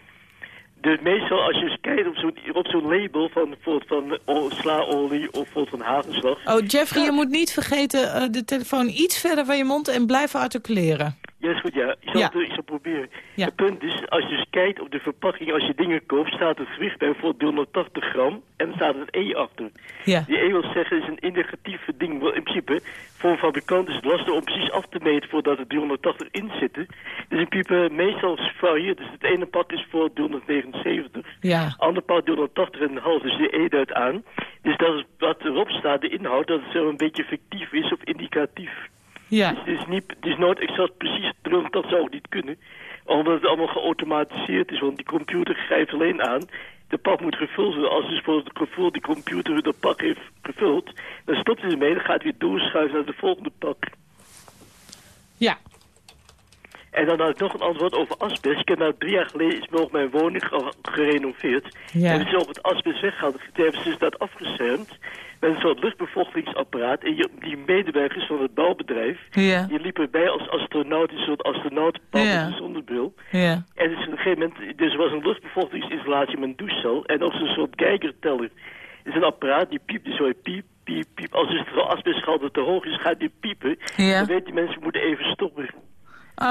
Dus meestal als je eens kijkt op zo'n label van bijvoorbeeld van oh, slaolie of van hagelslag. Oh, Jeffrey, je moet niet vergeten eh, de telefoon iets verder van je mond en blijven articuleren. Ja, is goed, ja. Ik zal, Ja. Het, ik zal proberen. Ja. Het punt is, als je dus kijkt op de verpakking, als je dingen koopt, staat het gewicht bij bijvoorbeeld 380 gram en staat er een E achter. Ja. Die E wil zeggen, is een indicatieve ding. Want in principe, voor een fabrikant is het lastig om precies af te meten voordat er 380 in zitten. Dus in principe, meestal varieert. Dus het ene pak is voor 379. Ja. Ander pak 380,5, dus de E duidt aan. Dus dat is wat erop staat, de inhoud, dat het zo een beetje fictief is of indicatief. Ja. Dus het is, niet, het is nooit exact precies terug, dat zou ook niet kunnen. Omdat het allemaal geautomatiseerd is, want die computer grijpt alleen aan. De pak moet gevuld worden. Als dus voor het gevoel die computer de pak heeft gevuld, dan stopt hij ermee, dan gaat weer doorschuiven naar de volgende pak. Ja. En dan had ik nog een antwoord over asbest. Ik heb nou drie jaar geleden is nog mijn woning ge- gerenoveerd. Ja. En ze op het asbest weggehaald. Toen hebben ze dus dat afgeschermd. Met een soort luchtbevochtigingsapparaat. En die medewerkers van het bouwbedrijf, Ja. die liepen erbij als astronaut, een soort astronautenpak Ja. een zonnebril. Ja. En dus op een gegeven moment, dus er was een luchtbevochtigingsinstallatie met een douchecel en ook zo'n soort kijkerteller. is een apparaat die piept, zo piep, piep, piep. Als het asbestgehalte te hoog is, gaat die piepen. Ja. Dan weten die mensen, moeten even stoppen.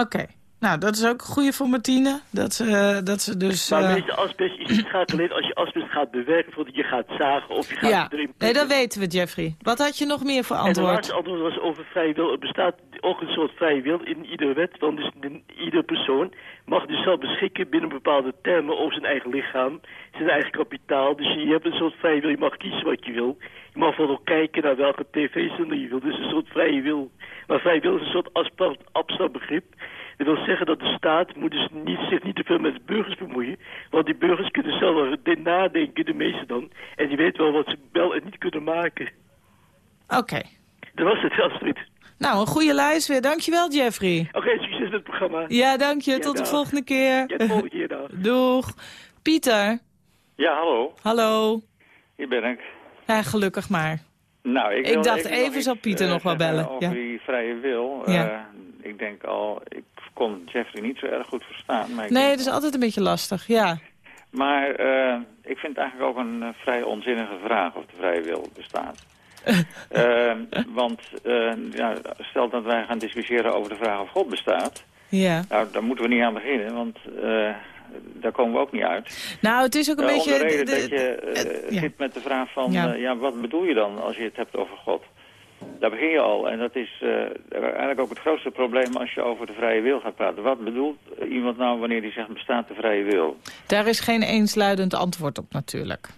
Oké. Nou, dat is ook goed voor Martine. Dat ze, dat ze dus... Maar eh, meeste asbest is het gaat alleen als je asbest gaat bewerken, voordat je gaat zagen of je gaat ja, erin nee, dat weten we, Jeffrey. Wat had je nog meer voor En de antwoord? laatste antwoord was over vrije wil. Er bestaat ook een soort vrije wil in iedere wet. Want dus de- iedere persoon mag dus zelf beschikken binnen bepaalde termen over zijn eigen lichaam, zijn eigen kapitaal. Dus je hebt een soort vrije wil. Je mag kiezen wat je wil. Je mag vooral kijken naar welke tv-zender je wil. Dus een soort vrije wil. Maar vrije wil is een soort abstract, abstract begrip. Dat wil zeggen dat de staat moet dus niet, zich niet te veel met de burgers bemoeien. Want die burgers kunnen zelf nadenken, de meeste dan. En die weten wel wat ze wel en niet kunnen maken. Oké. Dat was het, Astrid. Nou, een goede lijst weer. Dankjewel, Jeffrey. Oké, succes met het programma. Ja, dank je. Ja, Tot de dag. volgende keer. Ja, de volgende keer dan. Doeg. Pieter. Ja, hallo. Hallo. Hier ben ik. Ja, gelukkig maar. Nou, ik, Ik dacht, even zal Pieter eh, nog wel bellen, Over ja. die vrije wil. Ja. Eh, ik denk al, ik kon Jeffrey niet zo erg goed verstaan. Maar, Nee, het is altijd een beetje lastig, ja. maar eh, ik vind het eigenlijk ook een vrij onzinnige vraag of de vrije wil bestaat. Eh, want eh, ja, stel dat wij gaan discussiëren over de vraag of God bestaat. Ja. Nou, daar moeten we niet aan beginnen, want eh, daar komen we ook niet uit. Nou, het is ook een Eh, beetje... Om de reden de- dat je eh, ja. zit met de vraag van, Ja. ja. ja, wat bedoel je dan als je het hebt over God? Daar begin je al. En dat is eigenlijk ook het grootste probleem als je over de vrije wil gaat praten. Wat bedoelt iemand nou wanneer hij zegt bestaat de vrije wil? Daar is geen eensluidend antwoord op natuurlijk.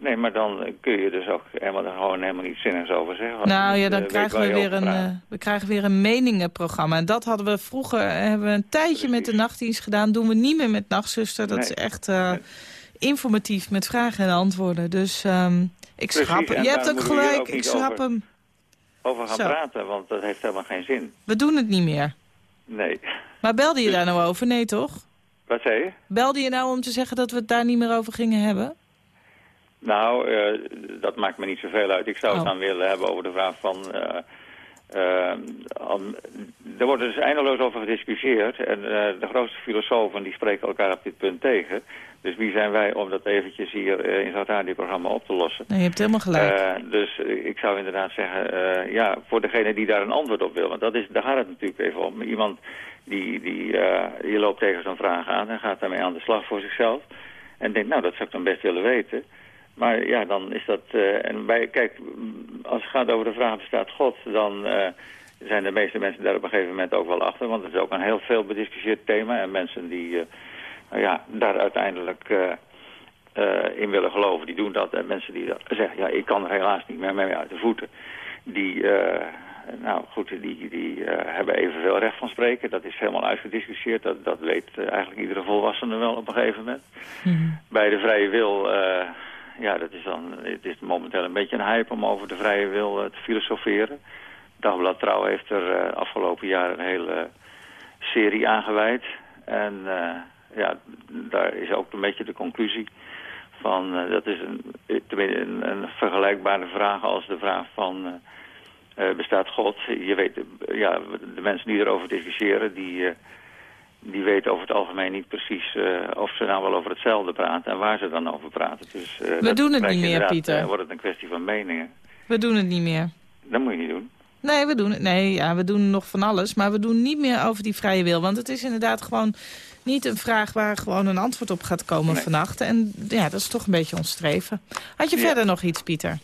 Nee, maar dan kun je dus ook helemaal, gewoon helemaal niet zinnigs over zeggen. Nou ja, dan eh, krijgen we weer, een, eh, we krijgen weer een meningenprogramma. En dat hadden we vroeger, eh, hebben we een tijdje met de nachtdienst gedaan. Doen we niet meer met Nachtzuster. Dat Nee. is echt informatief met vragen en antwoorden. Dus ehm, ik schrap en Je hebt ook gelijk, ook ik schrap over- hem. Over gaan Zo. praten, want dat heeft helemaal geen zin. We doen het niet meer. Nee. Maar belde je daar nou over? Nee, toch? Wat zei je? Belde je nou om te zeggen dat we het daar niet meer over gingen hebben? Nou, eh, dat maakt me niet zoveel uit. Ik zou het Oh. dan willen hebben over de vraag van... eh, eh, er wordt dus eindeloos over gediscussieerd. En de grootste filosofen die spreken elkaar op dit punt tegen. Dus wie zijn wij om dat eventjes hier in zo'n radioprogramma op te lossen? Nee, je hebt helemaal gelijk. Dus ik zou inderdaad zeggen, ja, voor degene die daar een antwoord op wil. Want dat is, daar gaat het natuurlijk even om. Iemand die, die, die loopt tegen zo'n vraag aan en gaat daarmee aan de slag voor zichzelf. En denkt, nou, dat zou ik dan best willen weten. Maar ja, dan is dat... eh, en bij, kijk, als het gaat over de vraag bestaat God, dan eh, zijn de meeste mensen daar op een gegeven moment ook wel achter. Want het is ook een heel veel bediscussieerd thema. En mensen die eh, nou ja, daar uiteindelijk in willen geloven, die doen dat. En mensen die dat zeggen, ja, ik kan er helaas niet meer mee uit de voeten. Die, nou goed, die, die hebben evenveel recht van spreken. Dat is helemaal uitgediscussieerd. Dat, dat weet eigenlijk iedere volwassene wel op een gegeven moment. Bij de vrije wil, ja, dat is dan, het is momenteel een beetje een hype om over de vrije wil eh, te filosoferen. Dagblad Trouw heeft er eh, afgelopen jaar een hele serie aangeweid. En eh, ja, daar is ook een beetje de conclusie van, dat is een, een, een vergelijkbare vraag als de vraag van... bestaat God? Je weet, ja, de mensen die erover discussiëren, die, die weten over het algemeen niet precies eh, of ze nou wel over hetzelfde praten en waar ze dan over praten. Dus, eh, We doen het niet meer, Pieter. eh, wordt het een kwestie van meningen. We doen het niet meer. Dat moet je niet doen. Nee, we doen het. Nee, ja, we doen nog van alles. Maar we doen niet meer over die vrije wil. Want het is inderdaad gewoon niet een vraag waar gewoon een antwoord op gaat komen Nee. vannacht. En ja, dat is toch een beetje ons streven. Had je Ja. verder nog iets, Pieter?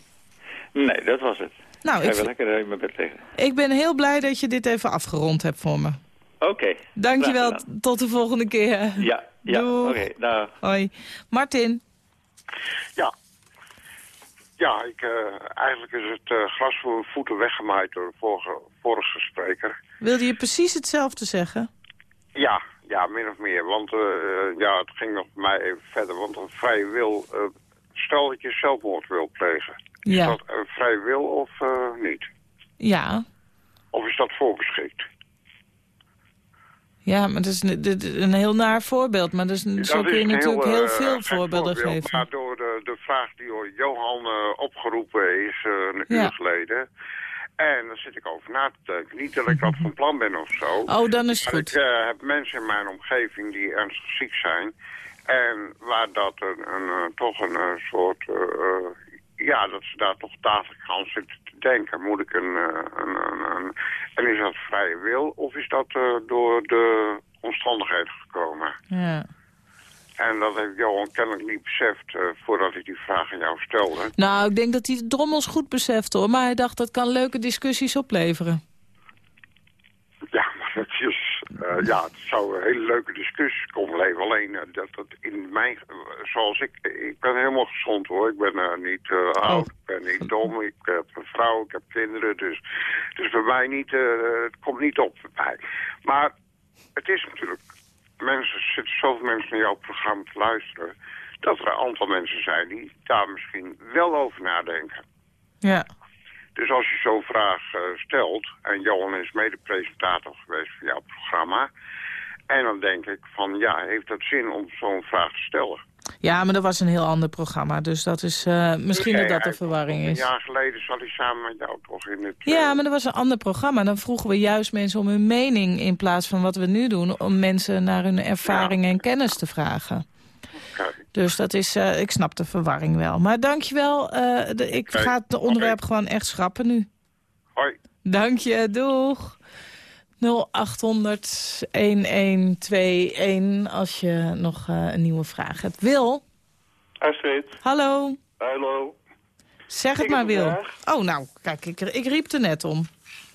Nee, dat was het. Nou, ik ik ga lekker in mijn bed liggen. Ik ben heel blij dat je dit even afgerond hebt voor me. Oké. Dankjewel, graag gedaan. tot de volgende keer. Ja, ja. Oké. dag. Hoi. Martin. Ja. Ja, ik, eh, eigenlijk is het eh, gras voor mijn voeten weggemaaid door de vorige, vorige spreker. Wilde je precies hetzelfde zeggen? Ja, ja, min of meer. Want eh, ja, het ging nog mij even verder. Want een vrije wil... eh, stel dat je zelfmoord wil plegen. Is Ja. dat een vrije wil of eh, niet? Ja. Of is dat voorgeschikt? Ja, maar dat is een, een heel naar voorbeeld. Maar dus, Dat zo kun je natuurlijk heel, eh, veel voorbeelden voorbeeld, geven. Maar door de, de vraag die door Johan eh, opgeroepen is eh, een Ja. uur geleden... En daar zit ik over na te denken. Niet dat ik dat van plan ben of zo. Oh, dan is het goed. ik heb mensen in mijn omgeving die ernstig ziek zijn. En waar dat een, een, toch een soort... ja, dat ze daar toch dagelijks aan zitten te denken. Moet ik een, eh, een, een, een- En is dat vrije wil of is dat eh, door de omstandigheden gekomen? Ja. En dat heeft Johan kennelijk niet beseft eh, voordat ik die vraag aan jou stelde. Nou, ik denk dat hij de drommels goed beseft hoor. Maar hij dacht dat kan leuke discussies opleveren. Ja, maar dat is, eh, ja, het zou een hele leuke discussie komen leven. Alleen eh, dat het in mijn, eh, zoals ik, ik ben helemaal gezond hoor. Ik ben niet eh, oud, ik ben niet dom, ik heb een vrouw, ik heb kinderen. Dus, dus bij mij niet, het komt niet op bij mij. Maar het is natuurlijk, mensen, er zitten zoveel mensen naar jouw programma te luisteren. Dat er een aantal mensen zijn die daar misschien wel over nadenken. Ja. Dus als je zo'n vraag eh, stelt, en Johan is mede-presentator geweest voor jouw programma, en dan denk ik van, ja, heeft het zin om zo'n vraag te stellen? Ja, maar dat was een heel ander programma. Dus dat is eh, misschien Nee, dat dat de verwarring Een is. jaar geleden zat hij samen met jou toch in het... Ja, maar dat was een ander programma. Dan vroegen we juist mensen om hun mening in plaats van wat we nu doen. Om mensen naar hun ervaring en kennis te vragen. Dus dat is, eh, ik snap de verwarring wel. Maar dankjewel, eh de, ik ga het onderwerp gewoon echt schrappen nu. Hoi. Dank je, doeg. 0800 1121 als je nog eh, een nieuwe vraag hebt. Wil, Astrid. hallo. Hallo. Zeg het Ik maar, Wil. vraag. Oh, nou, kijk, ik, ik riep er net om.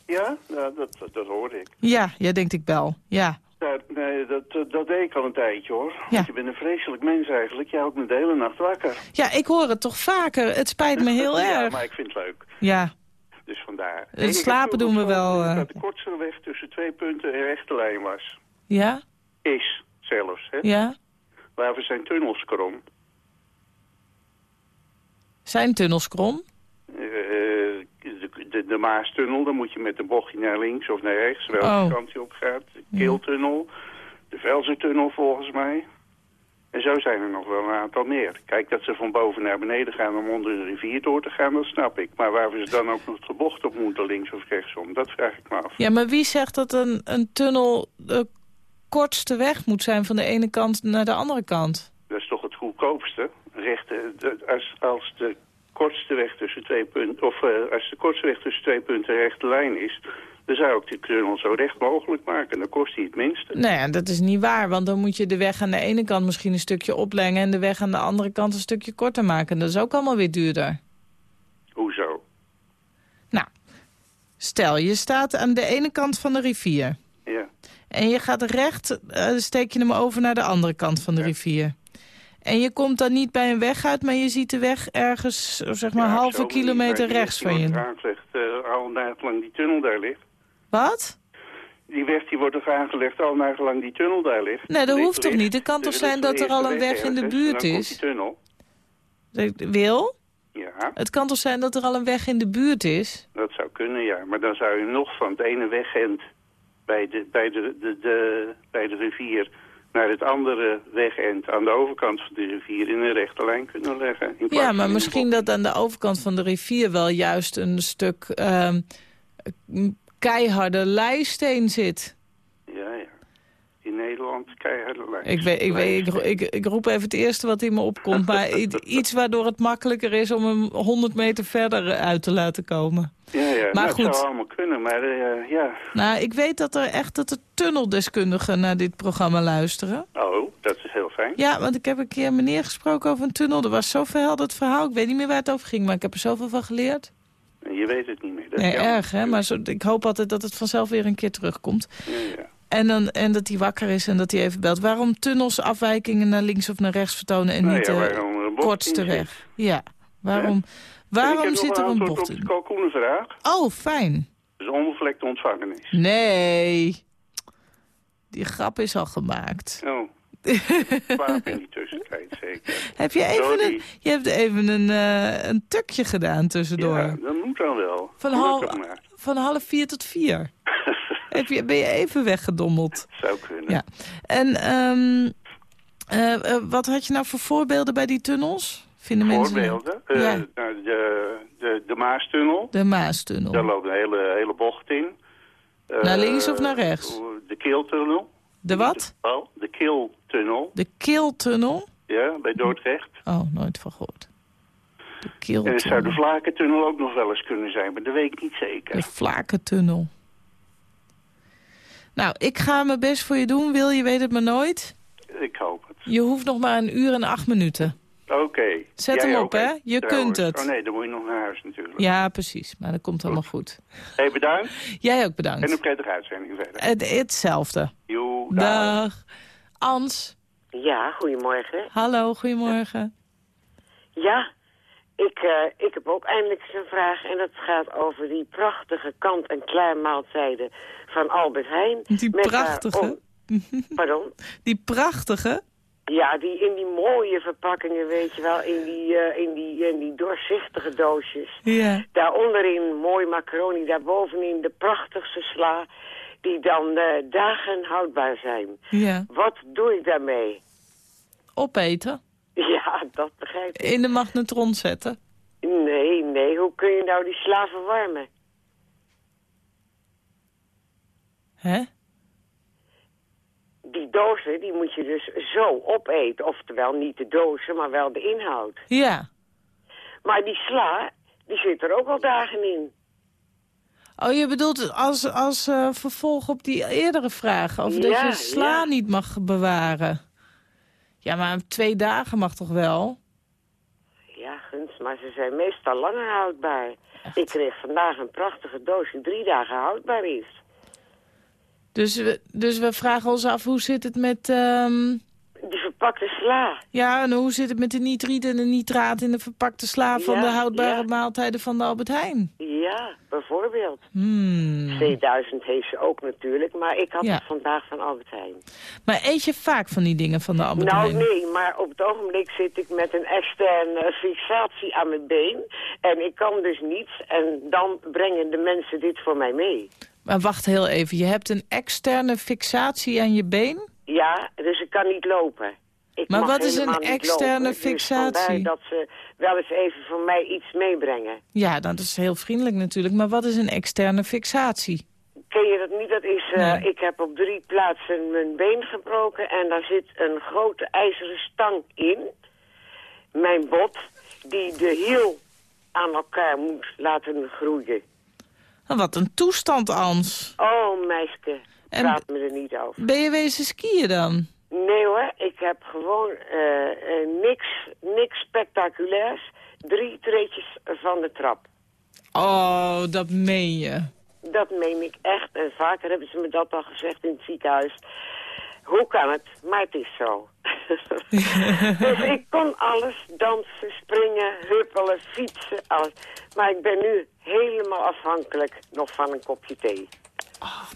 Ja, nou, dat, dat, dat hoorde ik. Ja, jij denkt ik bel. Ja. Nou, nee, dat, dat, deed ik al een tijdje hoor. Ja. Want je bent een vreselijk mens eigenlijk. Jij houdt me de hele nacht wakker. Ja, ik hoor het toch vaker. Het spijt me heel ja, erg. maar ik vind het leuk. Ja, Dus vandaar. Het slapen doen we wel, eh. Dat de kortste weg tussen twee punten een rechte lijn was. ja, Is zelfs, hè? ja. Waarvoor zijn tunnels krom? Zijn tunnels krom? Eh, de, Maastunnel, dan moet je met een bochtje naar links of naar rechts, welke Oh. kant je op gaat. De Keeltunnel, de Velzertunnel volgens mij. En zo zijn er nog wel een aantal meer. Kijk, dat ze van boven naar beneden gaan om onder de rivier door te gaan, dat snap ik. Maar waarvoor ze dan ook nog de bocht op moeten, links of rechtsom, dat vraag ik me af. Ja, maar wie zegt dat een, een tunnel de kortste weg moet zijn van de ene kant naar de andere kant? Dat is toch het goedkoopste. Rechte, de- als, als de kortste weg tussen twee punten, of eh, als de kortste weg tussen twee punten een rechte lijn is, dan zou ik die tunnel zo recht mogelijk maken. Dan kost hij het minste. Nou ja, dat is niet waar, want dan moet je de weg aan de ene kant misschien een stukje oplengen... en de weg aan de andere kant een stukje korter maken. Dat is ook allemaal weer duurder. Hoezo? Nou, stel, je staat aan de ene kant van de rivier... Ja. En je gaat recht, eh, steek je hem over naar de andere kant van de rivier. En je komt dan niet bij een weg uit, maar je ziet de weg ergens, zeg maar, Ja, halve kilometer rechts van Die wordt je. aangelegd eh, al nagelang die tunnel daar ligt. Wat? Die weg die wordt toch aangelegd al nagelang die tunnel daar ligt? Nee, dat hoeft toch niet? Het kan toch zijn dat er al een weg in de buurt dan komt is? die tunnel. Wil? Ja, Het kan toch zijn dat er al een weg in de buurt is? dat zou kunnen, ja. Maar dan zou je nog van het ene wegend bij de, bij de, de, de, bij de rivier naar het andere wegend aan de overkant van de rivier in een rechte lijn kunnen leggen. Ja, maar misschien dat aan de overkant van de rivier wel juist een stuk ehm, keiharde leisteen zit. In Nederland keiharde lijn. Ik, weet, ik, weet, ik, ik, ik roep even het eerste wat in me opkomt. Maar iets waardoor het makkelijker is om hem 100 meter verder uit te laten komen. Ja, ja. Maar nou, goed. Het zou allemaal kunnen, maar eh, ja. Nou, ik weet dat er echt dat er tunneldeskundigen naar dit programma luisteren. Oh, dat is heel fijn. Ja, want ik heb een keer een meneer gesproken over een tunnel. Er was zo verhelderd verhaal. Ik weet niet meer waar het over ging, maar ik heb er zoveel van geleerd. Je weet het niet meer. Dat Nee, erg, hè? Maar zo, ik hoop altijd dat het vanzelf weer een keer terugkomt. Ja, ja. En, dan, en dat hij wakker is en dat hij even belt. Waarom tunnels afwijkingen naar links of naar rechts vertonen en Nou niet ja, de een kortste zit. weg? Ja, waarom, waarom ik zit heb er nog een bocht op in? de kalkoenenvraag. Oh, fijn. Dus onbevlekte ontvangenis. Nee. Die grap is al gemaakt. Oh. Kwaad in die tussentijd zeker. Heb je even Sorry. een, je hebt even een, eh, een tukje gedaan tussendoor. Ja, dat moet dan wel. Van van half vier tot vier. Heb je, ben je even weggedommeld? Zou kunnen. Ja. En ehm, eh, eh, wat had je nou voor voorbeelden bij die tunnels? Vinden mensen... Voorbeelden. Eh, Ja. nou, de, De, de Maastunnel. De Maastunnel. Daar loopt een hele, hele bocht in. Naar links of naar rechts? De Keeltunnel. De wat? Oh, de Keeltunnel. De Keeltunnel? Ja, bij Dordrecht. Oh, nooit van gehoord. De En het Keeltunnel. zou de Vlakentunnel ook nog wel eens kunnen zijn, maar dat weet ik niet zeker. De Vlakentunnel. Nou, ik ga mijn best voor je doen. Wil je weet het maar nooit. Ik hoop het. Je hoeft nog maar een uur en acht minuten. Oké. Zet Jij hem op, hè? Je Trouwens. kunt het. Oh nee, dan moet je nog naar huis natuurlijk. Ja, precies. Maar dat komt allemaal goed. Hé, bedankt. Jij ook bedankt. En een prettige uitzending verder. Het, hetzelfde. Joe, Dag. Ans. Ja, goedemorgen. Hallo, goedemorgen. Ja, ik, eh, ik heb ook eindelijk eens een vraag. En dat gaat over die prachtige kant-en-klaar maaltijden van Albert Heijn. Die Met prachtige? daarom- Pardon? Die prachtige? Ja, die in die mooie verpakkingen, weet je wel. In die, eh, in die, in die doorzichtige doosjes. Ja. Daaronderin mooi macaroni, daarbovenin de prachtigste sla. Die dan eh, dagen houdbaar zijn. Ja. Wat doe ik daarmee? Opeten. Ja, dat begrijp ik. In de magnetron zetten. Nee, nee, hoe kun je nou die sla verwarmen? Hè? Die dozen, die moet je dus zo opeten. Oftewel niet de dozen, maar wel de inhoud. Ja. Maar die sla, die zit er ook al dagen in. Oh, je bedoelt als, als eh, vervolg op die eerdere vraag... over dat Ja, je sla ja. niet mag bewaren. Ja, maar twee dagen mag toch wel? Ja, gunst, maar ze zijn meestal langer houdbaar. Ik kreeg vandaag een prachtige doos die drie dagen houdbaar is. Dus we, dus we vragen ons af, hoe zit het met... ehm, verpakte sla. Ja, en hoe zit het met de nitriet en de nitraat in de verpakte sla... van Ja, de houdbare ja. maaltijden van de Albert Heijn? Ja, bijvoorbeeld. Hmm. C1000 heeft ze ook natuurlijk, maar ik had Ja. het vandaag van Albert Heijn. Maar eet je vaak van die dingen van de Albert nou Heijn? nee, maar op het ogenblik zit ik met een externe fixatie aan mijn been. En ik kan dus niets en dan brengen de mensen dit voor mij mee. Maar wacht heel even, je hebt een externe fixatie aan je been? Ja, dus ik kan niet lopen. Ik Maar wat is een externe lopen, fixatie? Dus vandaar dat ze wel eens even voor mij iets meebrengen. Ja, dat is heel vriendelijk natuurlijk. Maar wat is een externe fixatie? Ken je dat niet? Dat is, eh, ik heb op drie plaatsen mijn been gebroken en daar zit een grote ijzeren stang in. Mijn bot, die de hiel aan elkaar moet laten groeien. Nou, wat een toestand, Ans. Oh, meisje, En- praat me er niet over. Ben je wezen skiën dan? Nee hoor, ik heb gewoon eh, eh, niks, niks spectaculairs. Drie treetjes van de trap. Oh, dat meen je. Dat meen ik echt. En vaker hebben ze me dat al gezegd in het ziekenhuis. Hoe kan het? Maar het is zo. dus ik kon alles, dansen, springen, huppelen, fietsen, alles. Maar ik ben nu helemaal afhankelijk nog van een kopje thee.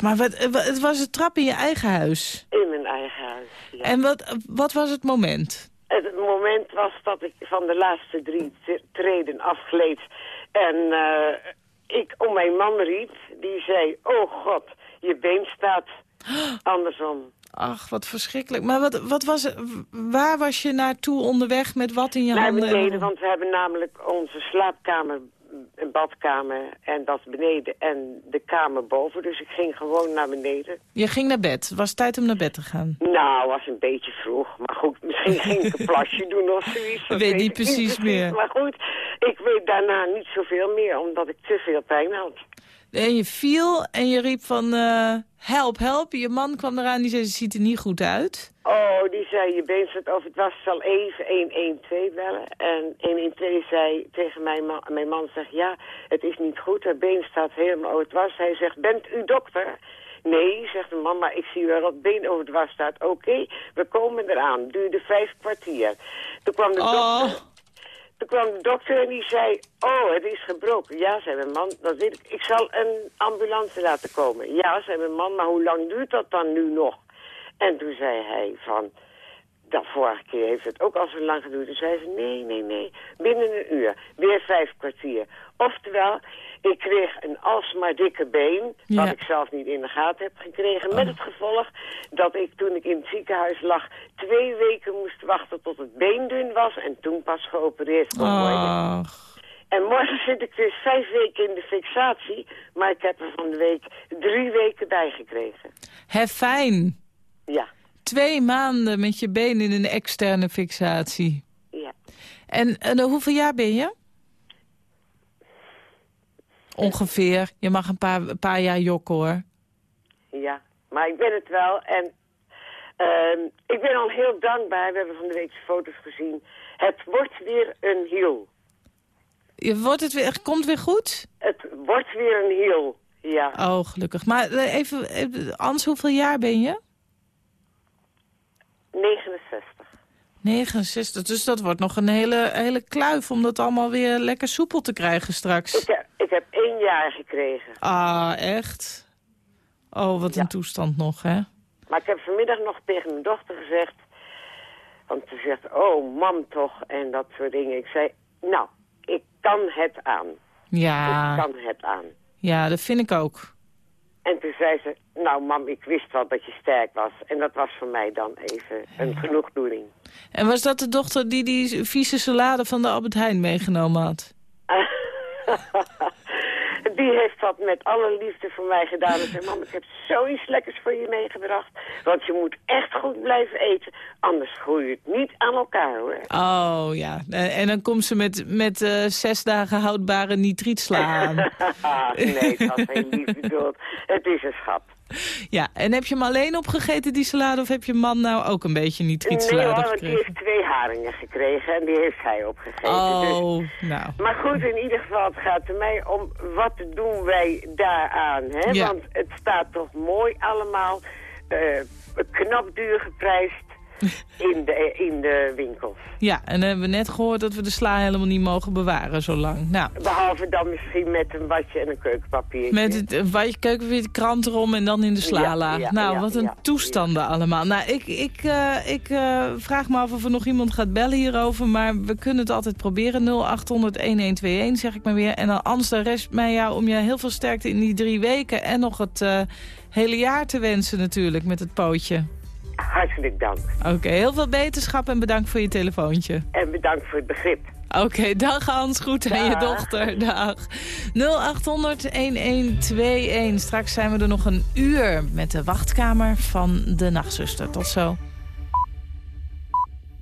Maar wat, wa- het was een trap in je eigen huis. In mijn eigen huis, ja. En wat, wat was het moment? Het moment was dat ik van de laatste drie treden afgleed. En eh, ik om mijn man riep, die zei... Oh god, je been staat andersom. Ach, wat verschrikkelijk. Maar wat, wat was waar was je naartoe onderweg met wat in je Naar handen? beneden, want we hebben namelijk onze slaapkamer, een badkamer en dat beneden en de kamer boven. Dus ik ging gewoon naar beneden. Je ging naar bed. Het was tijd om naar bed te gaan. Nou, was een beetje vroeg. Maar goed, misschien ging ik een plasje doen of zoiets. dat Weet niet ik precies meer. Maar goed, ik weet daarna niet zoveel meer, omdat ik te veel pijn had. En je viel en je riep van eh, help, help. Je man kwam eraan die zei, ze ziet er niet goed uit. Oh, die zei, je been staat over. Het was zal even 112 bellen. En 112 zei tegen mijn man, mijn man zegt, ja, het is niet goed. Het been staat helemaal over het was. Hij zegt, bent u dokter? Nee, zegt de man, maar ik zie wel dat het been over het was staat. Oké, we komen eraan. Duurde vijf kwartier. Toen kwam de Oh. dokter... Toen kwam de dokter en die zei, oh, het is gebroken. Ja, zei mijn man, dat weet ik. Ik zal een ambulance laten komen. Ja, zei mijn man, maar hoe lang duurt dat dan nu nog? En toen zei hij van, dat vorige keer heeft het ook al zo lang geduurd. Toen zei ze, nee, nee, nee, binnen een uur. Weer vijf kwartier. Oftewel, ik kreeg een alsmaar dikke been, Ja. wat ik zelf niet in de gaten heb gekregen. Met het gevolg dat ik toen ik in het ziekenhuis lag, twee weken moest wachten tot het been dun was en toen pas geopereerd kon worden. En morgen zit ik weer vijf weken in de fixatie. Maar ik heb er van de week drie weken bij gekregen. Hè, fijn. Ja, Twee maanden met je been in een externe fixatie. ja. En, en eh, hoeveel jaar ben je? Ongeveer. Je mag een paar, een paar jaar jokken hoor. Ja, maar ik ben het wel. En ehm, ik ben al heel dankbaar. We hebben van de week foto's gezien. Het wordt weer een hiel. Je wordt het weer, komt weer goed? Het wordt weer een hiel, ja. Oh, gelukkig. Maar eh, even, even Ans, hoeveel jaar ben je? 69. 69, dus dat wordt nog een hele, hele kluif om dat allemaal weer lekker soepel te krijgen straks. Ik heb, ik heb één jaar gekregen. Ah, echt? Oh, wat een toestand nog, hè? Maar ik heb vanmiddag nog tegen mijn dochter gezegd... Want ze zegt, oh, mam toch, en dat soort dingen. Ik zei, nou, ik kan het aan. Ja, Ik kan het aan. ja, dat vind ik ook. En toen zei ze, nou mam, ik wist wel dat je sterk was. En dat was voor mij dan even een genoegdoening. En was dat de dochter die die vieze salade van de Albert Heijn meegenomen had? Die heeft dat met alle liefde voor mij gedaan. En zei, mam, ik heb zoiets lekkers voor je meegebracht. Want je moet echt goed blijven eten. Anders groei je het niet aan elkaar, hoor. Oh, ja. En en dan komt ze met, met eh, zes dagen houdbare nitrietsla aan. nee, dat was heel lief bedoeld. Het is een schat. Ja, en heb je hem alleen opgegeten, die salade, of heb je man nou ook een beetje Nee nitrietsalade hoor, want die gekregen? heeft twee haringen gekregen en die heeft hij opgegeten. Oh, Dus- nou. Maar goed, in ieder geval, het gaat er mij om wat doen wij daaraan. Hè? Ja. Want het staat toch mooi allemaal, eh, knap duur geprijsd in de, in de winkels. Ja, en dan hebben we net gehoord dat we de sla helemaal niet mogen bewaren zo lang. Nou, Behalve dan misschien met een watje en een keukenpapiertje. met het eh, wat je keuken weer de krant erom en dan in de sla Ja, laag. ja, nou, ja, wat een toestanden allemaal. Nou, ik, ik, eh, ik eh, vraag me af of er nog iemand gaat bellen hierover, maar we kunnen het altijd proberen. 0800-1121 zeg ik maar weer. En dan Ans, de rest mij jou om je heel veel sterkte in die drie weken en nog het eh, hele jaar te wensen natuurlijk met het pootje. Hartelijk dank. Oké, heel veel beterschap en bedankt voor je telefoontje. En bedankt voor het begrip. Oké, dag Hans. Goed aan je dochter. Dag. 0800-1121. Straks zijn we er nog een uur met de wachtkamer van de nachtzuster. Tot zo.